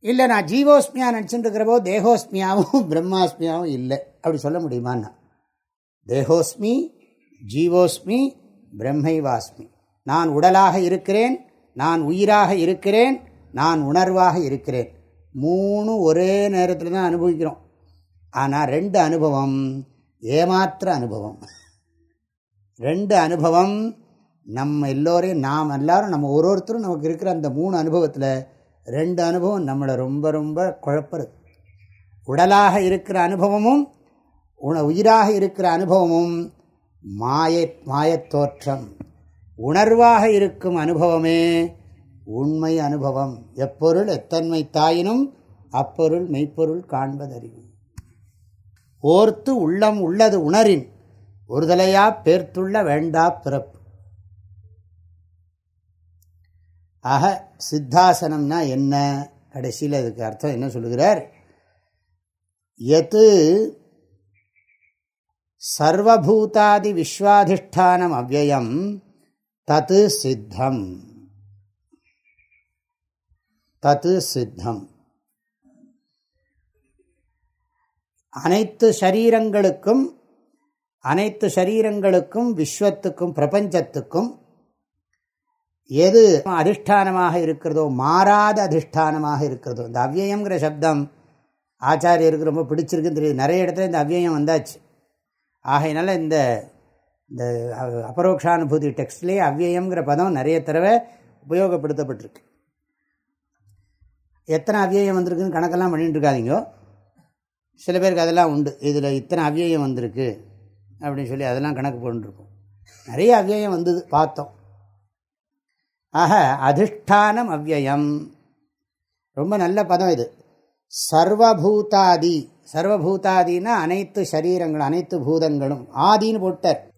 இல்லை நான் ஜீவோஸ்மியா நினச்சிட்டு இருக்கிற போது தேகோஸ்மியாவும் பிரம்மாஸ்மியாவும் இல்லை. அப்படி சொல்ல முடியுமான்னா? தேகோஸ்மி ஜீவோஸ்மி பிரம்மைவாஸ்மி. நான் உடலாக இருக்கிறேன் நான் உயிராக இருக்கிறேன் நான் உணர்வாக இருக்கிறேன். மூணு ஒரே நேரத்தில் தான் அனுபவிக்கிறோம். ஆனால் ரெண்டு அனுபவம் ஏமாத்திர அனுபவம். ரெண்டு அனுபவம் நம்ம எல்லோரையும் நாம் எல்லோரும் நம்ம ஒரு ஒருத்தரும் நமக்கு இருக்கிற அந்த மூணு அனுபவத்தில் ரெண்டு அனுபவம் நம்மளை ரொம்ப ரொம்ப குழப்பறது. உடலாக இருக்கிற அனுபவமும் உண உயிராக இருக்கிற அனுபவமும் மாயை மாயத்தோற்றம். உணர்வாக இருக்கும் அனுபவமே உண்மை அனுபவம். எப்பொருள் எத்தன்மை தாயினும் அப்பொருள் மெய்ப்பொருள் காண்பதறிவு. ஓர்த்து உள்ளம் உள்ளது உணரின் ஒருதலையா பேர்த்துள்ள வேண்டா பிறப்பு. ஆக சித்தாசனம்னா என்ன? கடைசியில் அதுக்கு அர்த்தம் என்ன சொல்லுகிறார்? எது சர்வபூதாதி விஸ்வாதிஷ்டானம் அவ்வயம் தத்து சித்தம். தத்து சித்தம். அனைத்து சரீரங்களுக்கும் அனைத்து சரீரங்களுக்கும் விஸ்வத்துக்கும் பிரபஞ்சத்துக்கும் எது அதிஷ்டானமாக இருக்கிறதோ மாறாத அதிஷ்டானமாக இருக்கிறதோ இந்த அவ்வியங்கிற சப்தம் ஆச்சாரியருக்கு ரொம்ப பிடிச்சிருக்குன்னு தெரியுது. நிறைய இடத்துல இந்த அவ்வியம் வந்தாச்சு. ஆகையினால இந்த இந்த அபரோக்ஷானுபூதி டெக்ஸ்ட்லேயே அவ்வியம்ங்கிற பதம் நிறைய தடவை உபயோகப்படுத்தப்பட்டிருக்கு. எத்தனை அவ்வியம் வந்திருக்குன்னு கணக்கெல்லாம் பண்ணிட்டு இருக்காதிங்க சில பேருக்கு அதெல்லாம் உண்டு. இதில் இத்தனை அவ்வியம் வந்திருக்கு அப்படின்னு சொல்லி அதெல்லாம் கணக்கு போட்டுருக்கோம். நிறைய அவ்வியம் வந்தது பார்த்தோம். ஆக அதிஷ்டானம் அவ்வியம். ரொம்ப நல்ல பதம் இது. சர்வபூதாதி சர்வபூதாதின்னா அனைத்து சரீரங்களும் அனைத்து பூதங்களும் ஆதின்னு போட்டார்.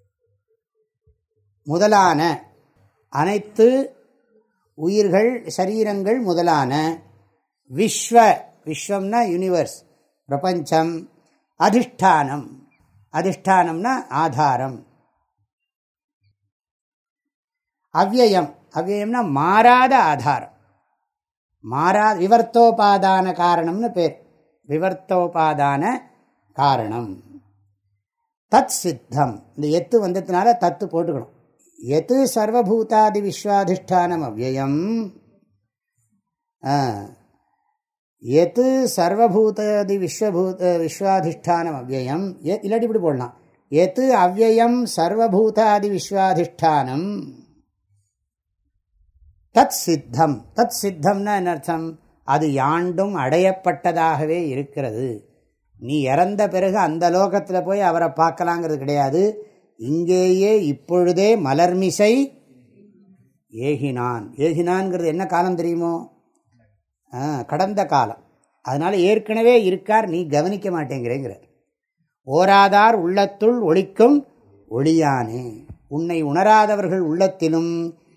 முதலான அனைத்து உயிர்கள் சரீரங்கள் முதலான விஸ்வ விஸ்வம்னா யூனிவர்ஸ் பிரபஞ்சம் அதிஷ்டானம். அதிஷ்டானம்னா ஆதாரம். அவ்வயம் அவ்வயம்னா மாறாத ஆதாரம். மாறா விவர்த்தோபாதான காரணம்னு பேர். விவர்த்தோபாதான காரணம். தத் சித்தம் இந்த எத்து வந்ததுனால தத்து போட்டுக்கணும். எது சர்வபூதாதி விஸ்வாதிஷ்டானம் அவ்வயம். எது சர்வபூதாதி விஸ்வபூத விஸ்வாதிஷ்டானம் அவ்வயம். இல்லாட்டி இப்படி போடலாம். எது அவ்வயம் சர்வபூதாதி விஸ்வாதிஷ்டானம். தத் சித்தம் தத் சித்தம்னா என்ன அர்த்தம்? அது யாண்டும் அடையப்பட்டதாகவே இருக்கிறது. நீ இறந்த பிறகு அந்த லோகத்தில் போய் அவரை பார்க்கலாங்கிறது கிடையாது. இங்கேயே இப்பொழுதே மலர்மிசை ஏகினான். ஏகினான்ங்கிறது என்ன காலம் தெரியுமோ? கடந்த காலம். அதனால் ஏற்கனவே இருக்கார் நீ கவனிக்க மாட்டேங்கிறேங்கிறார். ஓராதார் உள்ளத்துள் ஒழிக்கும் ஒளியானே. உன்னை உணராதவர்கள் உள்ளத்திலும்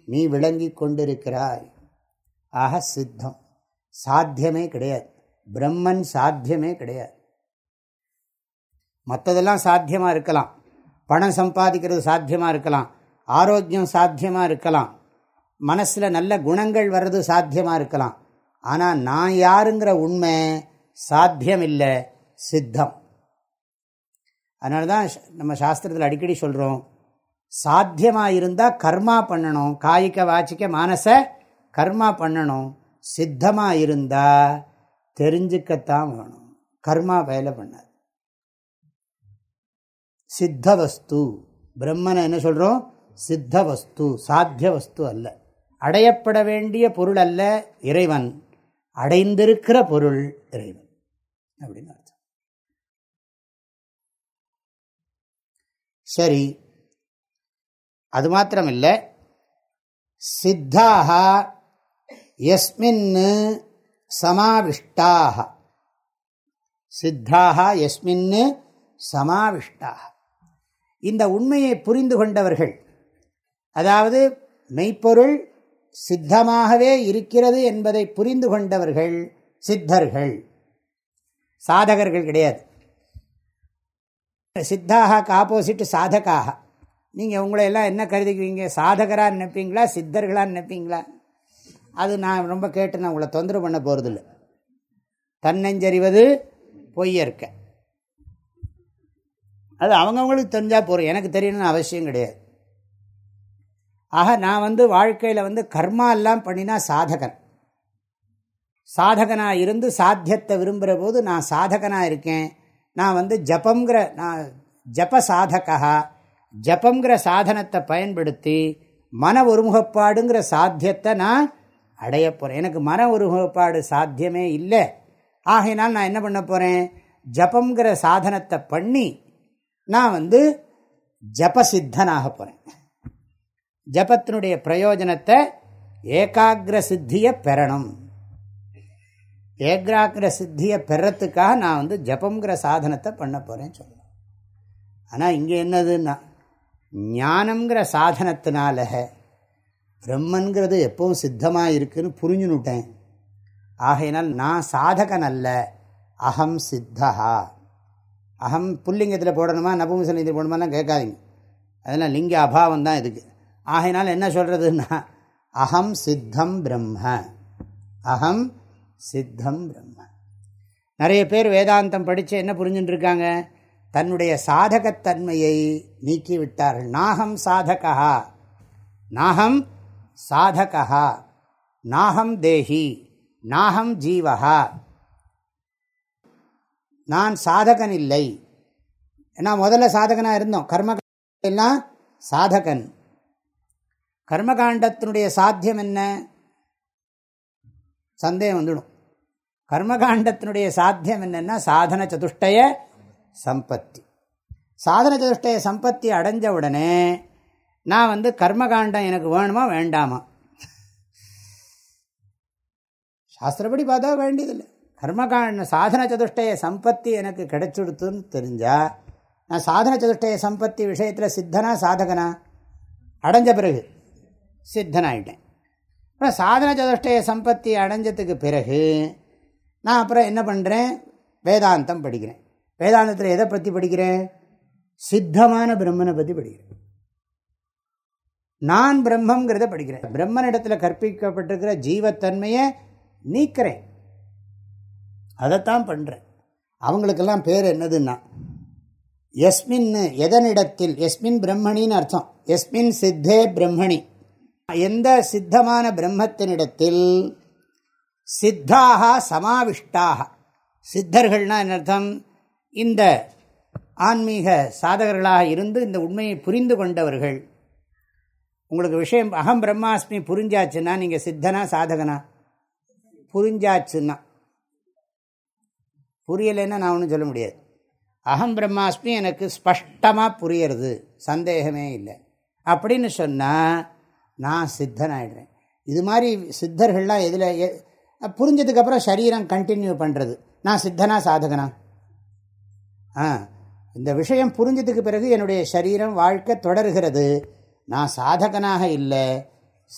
நீ விளங்கி கொண்டிருக்கிறாய். ஆக சித்தம். சாத்தியமே கிடையாது. பிரம்மன் சாத்தியமே கிடையாது. மற்றதெல்லாம் சாத்தியமாக இருக்கலாம். பணம் சம்பாதிக்கிறது சாத்தியமாக இருக்கலாம். ஆரோக்கியம் சாத்தியமாக இருக்கலாம். மனசில் நல்ல குணங்கள் வர்றது சாத்தியமாக இருக்கலாம். ஆனால் நான் யாருங்கிற உண்மை சாத்தியம் இல்லை சித்தம். அதனால தான் நம்ம சாஸ்திரத்தில் அடிக்கடி சொல்கிறோம் சாத்தியமாக இருந்தால் கர்மா பண்ணணும். காய்க்க வாச்சிக்க மனசை கர்மா பண்ணணும். சித்தமாக இருந்தால் தெரிஞ்சுக்கத்தான் வேணும். கர்மா வேலை பண்ணாது. சித்த வஸ்து பிரம்மனை என்ன சொல்கிறோம் சித்த வஸ்து சாத்திய வஸ்து அல்ல. அடையப்பட வேண்டிய பொருள் அல்ல இறைவன். அடைந்திருக்கிற பொருள் இறைவன். அப்படின்னு அர்த்தம். சரி. அது மாத்திரமில்லை. சித்தாக எஸ்மின் சமாவிஷ்டாக. சித்தாக எஸ்மின் சமாவிஷ்டாக. இந்த உண்மையை புரிந்து கொண்டவர்கள் அதாவது மெய்ப்பொருள் சித்தமாகவே இருக்கிறது என்பதை புரிந்து கொண்டவர்கள் சித்தர்கள். சாதகர்கள் கிடையாது. சித்தாக ஆப்போசிட் சாதகாக. நீங்கள் உங்களை எல்லாம் என்ன கருதிக்குவீங்க? சாதகராக நினைப்பீங்களா? சித்தர்களாக நினைப்பீங்களா? அது நான் ரொம்ப கேட்டு நான் உங்களை தொந்தரவு பண்ண போகிறதில்ல தன்னெஞ்சறிவது பொய்யற்க அது அவங்கவுங்களுக்கு தெரிஞ்சால் போகிறோம் எனக்கு தெரியணும்னு அவசியம் கிடையாது. ஆக நான் வந்து வாழ்க்கையில் வந்து கர்மா எல்லாம் பண்ணினா சாதகன். சாதகனாக இருந்து சாத்தியத்தை விரும்புகிற போது நான் சாதகனாக இருக்கேன். நான் வந்து ஜபங்கிற நான் ஜப சாதகா ஜபங்கிற சாதனத்தை பயன்படுத்தி மன ஒருமுகப்பாடுங்கிற சாத்தியத்தை நான் அடைய போகிறேன் எனக்கு மன ஒருமுகப்பாடு சாத்தியமே இல்லை. ஆகையினால் நான் என்ன பண்ண போகிறேன் ஜபங்கிற சாதனத்தை பண்ணி நான் வந்து ஜபசித்தனாக போகிறேன் ஜபத்தினுடைய பிரயோஜனத்தை ஏகாகிர சித்தியை பெறணும். ஏகாகிர சித்தியை பெறத்துக்காக நான் வந்து ஜபங்கிற சாதனத்தை பண்ண போகிறேன்னு சொல்லணும். ஆனால் இங்கே என்னதுன்னா ஞானங்கிற சாதனத்தினால பிரம்மன்கிறது எப்பவும் சித்தமாக இருக்குன்னு புரிஞ்சுனுட்டேன். ஆகையினால் நான் சாதகன் அல்ல அகம் சித்தா அகம் புல்லிங்கத்தில் போடணுமா நபும்சலிங்கத்தில் போடணுமாலாம் கேட்காதீங்க. அதெல்லாம் லிங்க அபாவம் தான் இதுக்கு. ஆகையினால் என்ன சொல்கிறதுன்னா அகம் சித்தம் பிரம்ம. அகம் சித்தம் பிரம்ம. நிறைய பேர் வேதாந்தம் படித்து என்ன புரிஞ்சுட்டுருக்காங்க தன்னுடைய சாதகத்தன்மையை நீக்கிவிட்டார்கள். நாகம் சாதகா நாகம் சாதகா நாகம் தேஹி நாகம் ஜீவகா நான் சாதகன் இல்லை ஏன்னா முதல்ல சாதகனாக இருந்தோம். கர்மகாண்டெல்லாம் சாதகன். கர்மகாண்டத்தினுடைய சாத்தியம் என்ன? சந்தேகம் வந்துடும். கர்மகாண்டத்தினுடைய சாத்தியம் என்னென்னா சாதன சதுஷ்டய சம்பத்தி. சாதன சதுஷ்டய சம்பத்தி அடைஞ்ச உடனே நான் வந்து கர்மகாண்டம் எனக்கு வேணுமா வேண்டாமா? சாஸ்திரப்படி பார்த்தா வேண்டியதில்லை. கர்மகாண்ட சாதன சதுஷ்டய சம்பத்தி எனக்கு கிடைச்சுடுத்துன்னு தெரிஞ்சால் நான் சாதன சதுஷ்டய சம்பத்தி விஷயத்தில் சித்தனா சாதகனா? அடைஞ்ச பிறகு சித்தனாயிட்டேன். அப்புறம் சாதன சதுஷ்டய சம்பத்தி அடைஞ்சதுக்கு பிறகு நான் அப்புறம் என்ன பண்ணுறேன் வேதாந்தம் படிக்கிறேன். வேதாந்தத்தில் எதை பற்றி படிக்கிறேன்? சித்தமான பிரம்மனை பற்றி படிக்கிறேன். நான் பிரம்மங்கிறத படிக்கிறேன். பிரம்மனிடத்தில் கற்பிக்கப்பட்டிருக்கிற ஜீவத்தன்மையை நீக்கிறேன். அதைத்தான் பண்ணுறேன் அவங்களுக்கெல்லாம் பேர் என்னதுன்னா எஸ்மின் எதனிடத்தில் எஸ்மின் பிரம்மணின்னு அர்த்தம். எஸ்மின் சித்தே பிரம்மணி. எந்த சித்தமான பிரம்மத்தினிடத்தில் சித்தாக சமாவிஷ்டாக. சித்தர்கள்னா என்ன அர்த்தம்? இந்த ஆன்மீக சாதகர்களாக இருந்து இந்த உண்மையை புரிந்து கொண்டவர்கள். உங்களுக்கு விஷயம் அகம் பிரம்மாஸ்மி புரிஞ்சாச்சுன்னா நீங்கள் சித்தனா சாதகனா? புரிஞ்சாச்சுன்னா. புரியலைன்னா நான் ஒன்றும் சொல்ல முடியாது. அகம் பிரம்மாஸ்மி எனக்கு ஸ்பஷ்டமாக புரியறது. சந்தேகமே இல்லை. அப்படின்னு சொன்னால் நான் சித்தனாயிடுறேன் இது மாதிரி சித்தர்கள்லாம் எதில் புரிஞ்சதுக்கப்புறம் சரீரம் கண்டினியூ பண்ணுறது நான் சித்தனா சாதகனா? ஆ இந்த விஷயம் புரிஞ்சதுக்கு பிறகு என்னுடைய சரீரம் வாழ்க்கை தொடர்கிறது. நான் சாதகனாக இல்லை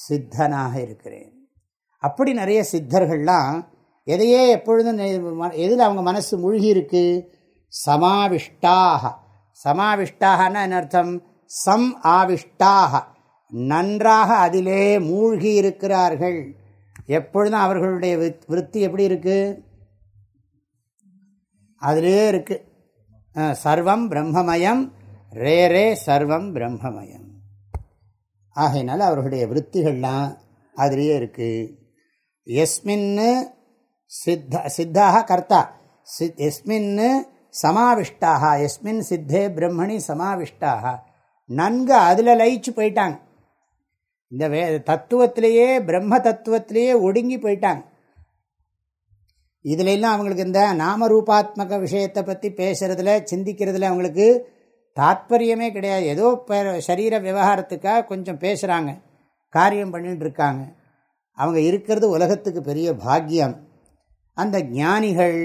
சித்தனாக இருக்கிறேன். அப்படி நிறைய சித்தர்கள்லாம் எதையே எப்பொழுதும் எதில் அவங்க மனசு மூழ்கி இருக்கு சமாவிஷ்டாக. சமாவிஷ்டாகனா என்ன அர்த்தம்? சம் ஆவிஷ்டாக. நன்றாக அதிலே மூழ்கி இருக்கிறார்கள் எப்பொழுதும் அவர்களுடைய விற்பி எப்படி இருக்கு? அதிலே இருக்கு. சர்வம் பிரம்மமயம் ரே ரே சர்வம் பிரம்மமயம். ஆகையினால அவர்களுடைய விற்த்திகள்லாம் அதிலேயே இருக்குது எஸ்மின்னு சித்த சித்தாக கர்த்தா. சித் எஸ்மின்னு சமாவிஷ்டாக. எஸ்மின் சித்தே பிரம்மணி சமாவிஷ்டாக. நன்கு அதில் லயிச்சு போயிட்டாங்க. இந்த வே தத்துவத்திலேயே பிரம்ம தத்துவத்திலேயே ஒடுங்கி போயிட்டாங்க. இதுலெல்லாம் அவங்களுக்கு இந்த நாமரூபாத்மக விஷயத்தை பற்றி பேசுறதுல சிந்திக்கிறதுல அவங்களுக்கு தாத்பரியமே கிடையாது. ஏதோ சரீர விவகாரத்துக்காக கொஞ்சம் பேசுகிறாங்க காரியம் பண்ணிட்டு இருக்காங்க அவங்க இருக்கிறது உலகத்துக்கு பெரிய பாக்கியம். அந்த ஞானிகள்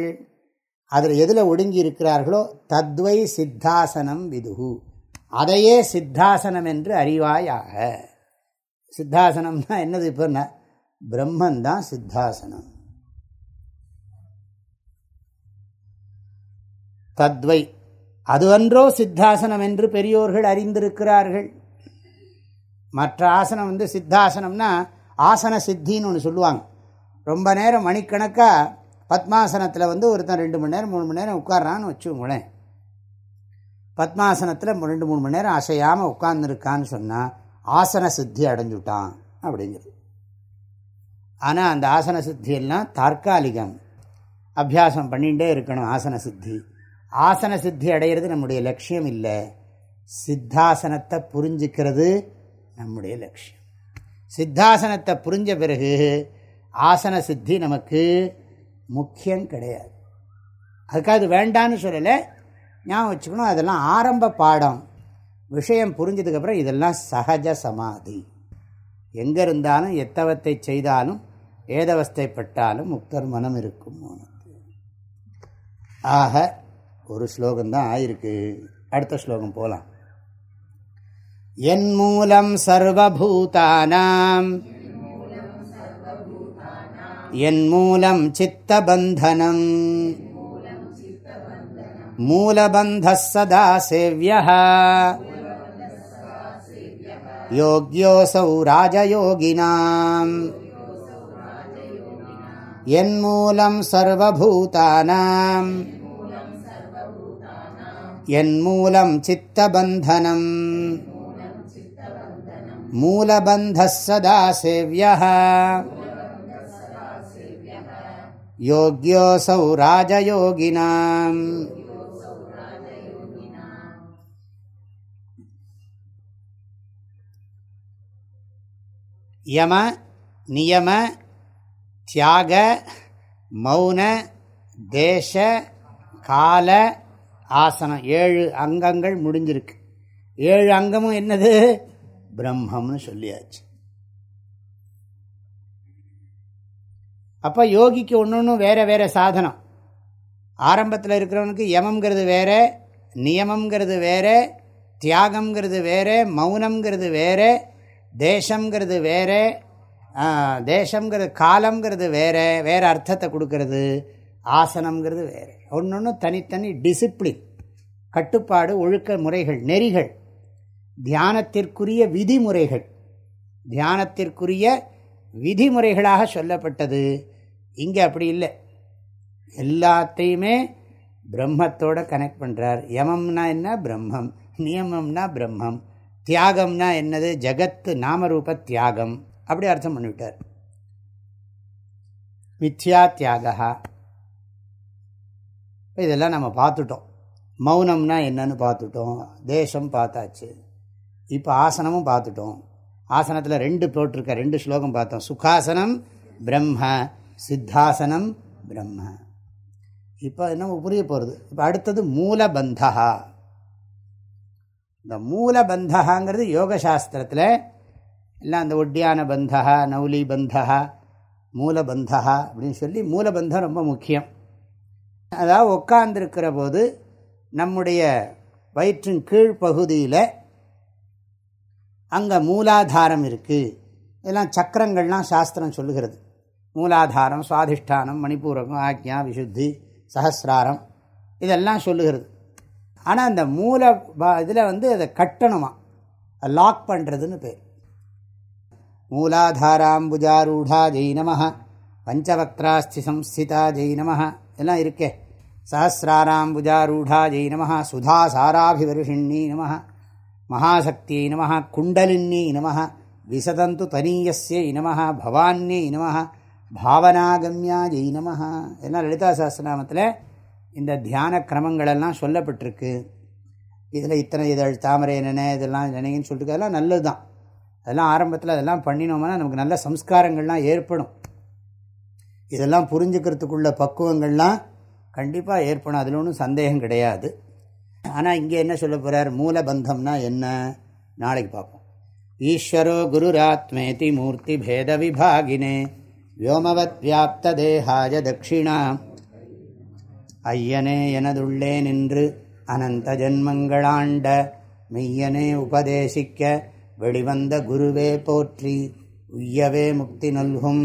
அதில் எதில் ஒடுங்கி இருக்கிறார்களோ தத்வை சித்தாசனம் விதுகு அதையே சித்தாசனம் என்று அறிவாயாக. சித்தாசனம்னா என்னது இப்போ பிரம்மந்தான் சித்தாசனம். தத்வை அதுவன்றோ சித்தாசனம் என்று பெரியோர்கள் அறிந்திருக்கிறார்கள். மற்ற ஆசனம் வந்து சித்தாசனம்னா ஆசன சித்தின்னு ஒன்று சொல்லுவாங்க. ரொம்ப நேரம் மணிக்கணக்காக பத்மாசனத்தில் வந்து ஒருத்தன் ரெண்டு மணி நேரம் மூணு மணி நேரம் உட்காரான்னு வச்சுக்கோங்களேன். பத்மாசனத்தில் ரெண்டு மூணு மணி நேரம் அசையாமல் உட்கார்ந்துருக்கான்னு சொன்னால் ஆசன சித்தி அடைஞ்சுட்டான் அப்படிங்கிறது. ஆனால் அந்த ஆசன சித்தியெல்லாம் தற்காலிகம். அபியாசம் பண்ணிகிட்டே இருக்கணும் ஆசன சித்தி. ஆசன சித்தி அடைகிறது நம்முடைய லட்சியம் இல்லை. சித்தாசனத்தை புரிஞ்சுக்கிறது நம்முடைய லட்சியம். சித்தாசனத்தை புரிஞ்ச பிறகு ஆசன சித்தி நமக்கு முக்கியம் கிடையாது. அதுக்காக அது வேண்டான்னு சொல்லலை. ஞாபகம் வச்சுக்கணும் அதெல்லாம் ஆரம்ப பாடம். விஷயம் புரிஞ்சதுக்கப்புறம் இதெல்லாம் சகஜ சமாதி. எங்கே இருந்தாலும் எத்தவத்தை செய்தாலும் ஏதவஸ்தைப்பட்டாலும் முக்தர் மனம் இருக்கும் உனக்கு. ஆக ஒரு ஸ்லோகம்தான் ஆயிருக்கு. அடுத்த ஸ்லோகம் போகலாம் என் மூலம் சர்வபூதானாம். என் மூலம் சித்தபந்தனம். மூலபந்த சதா சேவியா யோக்யோசௌ ராஜயோகினாம். என் மூலம் சர்வபூதானாம் என் மூலம் சித்தபந்தனம். மூலபந்த சதா சேவிய யோக்யோசௌ ராஜயோகினாம் யம நியம தியாக மௌன தேச கால ஆசனம் ஏழு அங்கங்கள் முடிஞ்சிருக்கு. ஏழு அங்கமும் என்னது? பிரம்மம்னு சொல்லியாச்சு. அப்போ யோகிக்கு ஒன்று ஒன்றும் வேறு வேறு சாதனம். ஆரம்பத்தில் இருக்கிறவனுக்கு யமங்கிறது வேறு நியமங்கிறது வேறு தியாகங்கிறது வேறு மௌனங்கிறது வேறு தேசங்கிறது வேறு தேசங்கிறது காலங்கிறது வேறு வேறு அர்த்தத்தை கொடுக்கறது ஆசனங்கிறது வேறு. ஒன்று ஒன்று தனித்தனி டிசிப்ளின் கட்டுப்பாடு ஒழுக்க முறைகள் நெறிகள் தியானத்திற்குரிய விதிமுறைகள். தியானத்திற்குரிய விதிமுறைகளாக சொல்லப்பட்டது. இங்கே அப்படி இல்லை. எல்லாத்தையுமே பிரம்மத்தோட கனெக்ட் பண்ணுறார் யமம்னா என்ன? பிரம்மம். நியமம்னா பிரம்மம். தியாகம்னா என்னது? ஜகத்து நாமரூப தியாகம். அப்படி அர்த்தம் பண்ணிவிட்டார். மித்யா தியாகா இதெல்லாம் நம்ம பார்த்துட்டோம். மௌனம்னா என்னன்னு பார்த்துட்டோம். தேசம் பார்த்தாச்சு. இப்போ ஆசனமும் பார்த்துட்டோம். ஆசனத்தில் ரெண்டு போட்டிருக்க ரெண்டு ஸ்லோகம் பார்த்தோம். சுகாசனம் பிரம்ம சித்தாசனம் பிரம்ம. இப்போ என்ன புரிய போகிறது இப்போ அடுத்தது மூலபந்தா இந்த மூலபந்தகாங்கிறது யோகசாஸ்திரத்தில் எல்லாம் அந்த ஒட்டியான பந்தகா நவுலி பந்தகா மூலபந்தகா அப்படின்னு சொல்லி மூலபந்தம் ரொம்ப முக்கியம். அதாவது உட்கார்ந்துருக்கிற போது நம்முடைய வயிற்றின் கீழ்ப்பகுதியில் அங்கே மூலாதாரம் இருக்குது இதெல்லாம் சக்கரங்கள்லாம் சாஸ்திரம் சொல்லுகிறது. மூலாதாரம் சுவாதிஷ்டானம் மணிப்பூரகம் ஆக்ஞா விசுத்தி சஹசிராரம் இதெல்லாம் சொல்லுகிறது. ஆனால் அந்த மூல இதில் வந்து அதை கட்டணுமா? லாக் பண்ணுறதுன்னு பேர். மூலாதாராம்புஜாரூடா ஜெய் நம பஞ்சவக்திராஸ்தி சம்ஸ்திதா ஜெய் நம எல்லாம் இருக்கே. சஹசிராராம்புஜாரூடா ஜெய் நம. சுதா சாராபிவருஷிண்ணி நம. மகாசக்தியை நம. குண்டலின்னி நம. விசதந்து தனீயஸ்யை நம. பவான்யை நம. பாவனாகம்யா ஜெய் நம. எல்லாம் லலிதா சஹசிரநாமத்தில் இந்த தியான கிரமங்களெல்லாம் சொல்லப்பட்டிருக்கு. இதில் இத்தனை இதழ் தாமரை என்னென்ன இதெல்லாம் நினைங்கன்னு சொல்லிட்டு அதெல்லாம் நல்லது தான் அதெல்லாம் ஆரம்பத்தில் அதெல்லாம் பண்ணினோம்னா நமக்கு நல்ல சம்ஸ்காரங்கள்லாம் ஏற்படும். இதெல்லாம் புரிஞ்சுக்கிறதுக்குள்ள பக்குவங்கள்லாம் கண்டிப்பாக ஏற்படும். அதில் ஒன்றும் சந்தேகம் கிடையாது. ஆனால் இங்கே என்ன சொல்ல போகிறார் மூலபந்தம்னா என்ன? நாளைக்கு பார்ப்போம். ஈஸ்வரோ குருராத்மேதி மூர்த்தி பேத விபாகினே வியோமவத் வியாப்த தேகாய தட்சிணா. ஐயனே எனதுள்ளே நின்று அனந்த ஜென்மங்களாண்ட மெய்யனே உபதேசிக்க வெளிவந்த குருவே போற்றி உய்யவே முக்தி நல்கும்.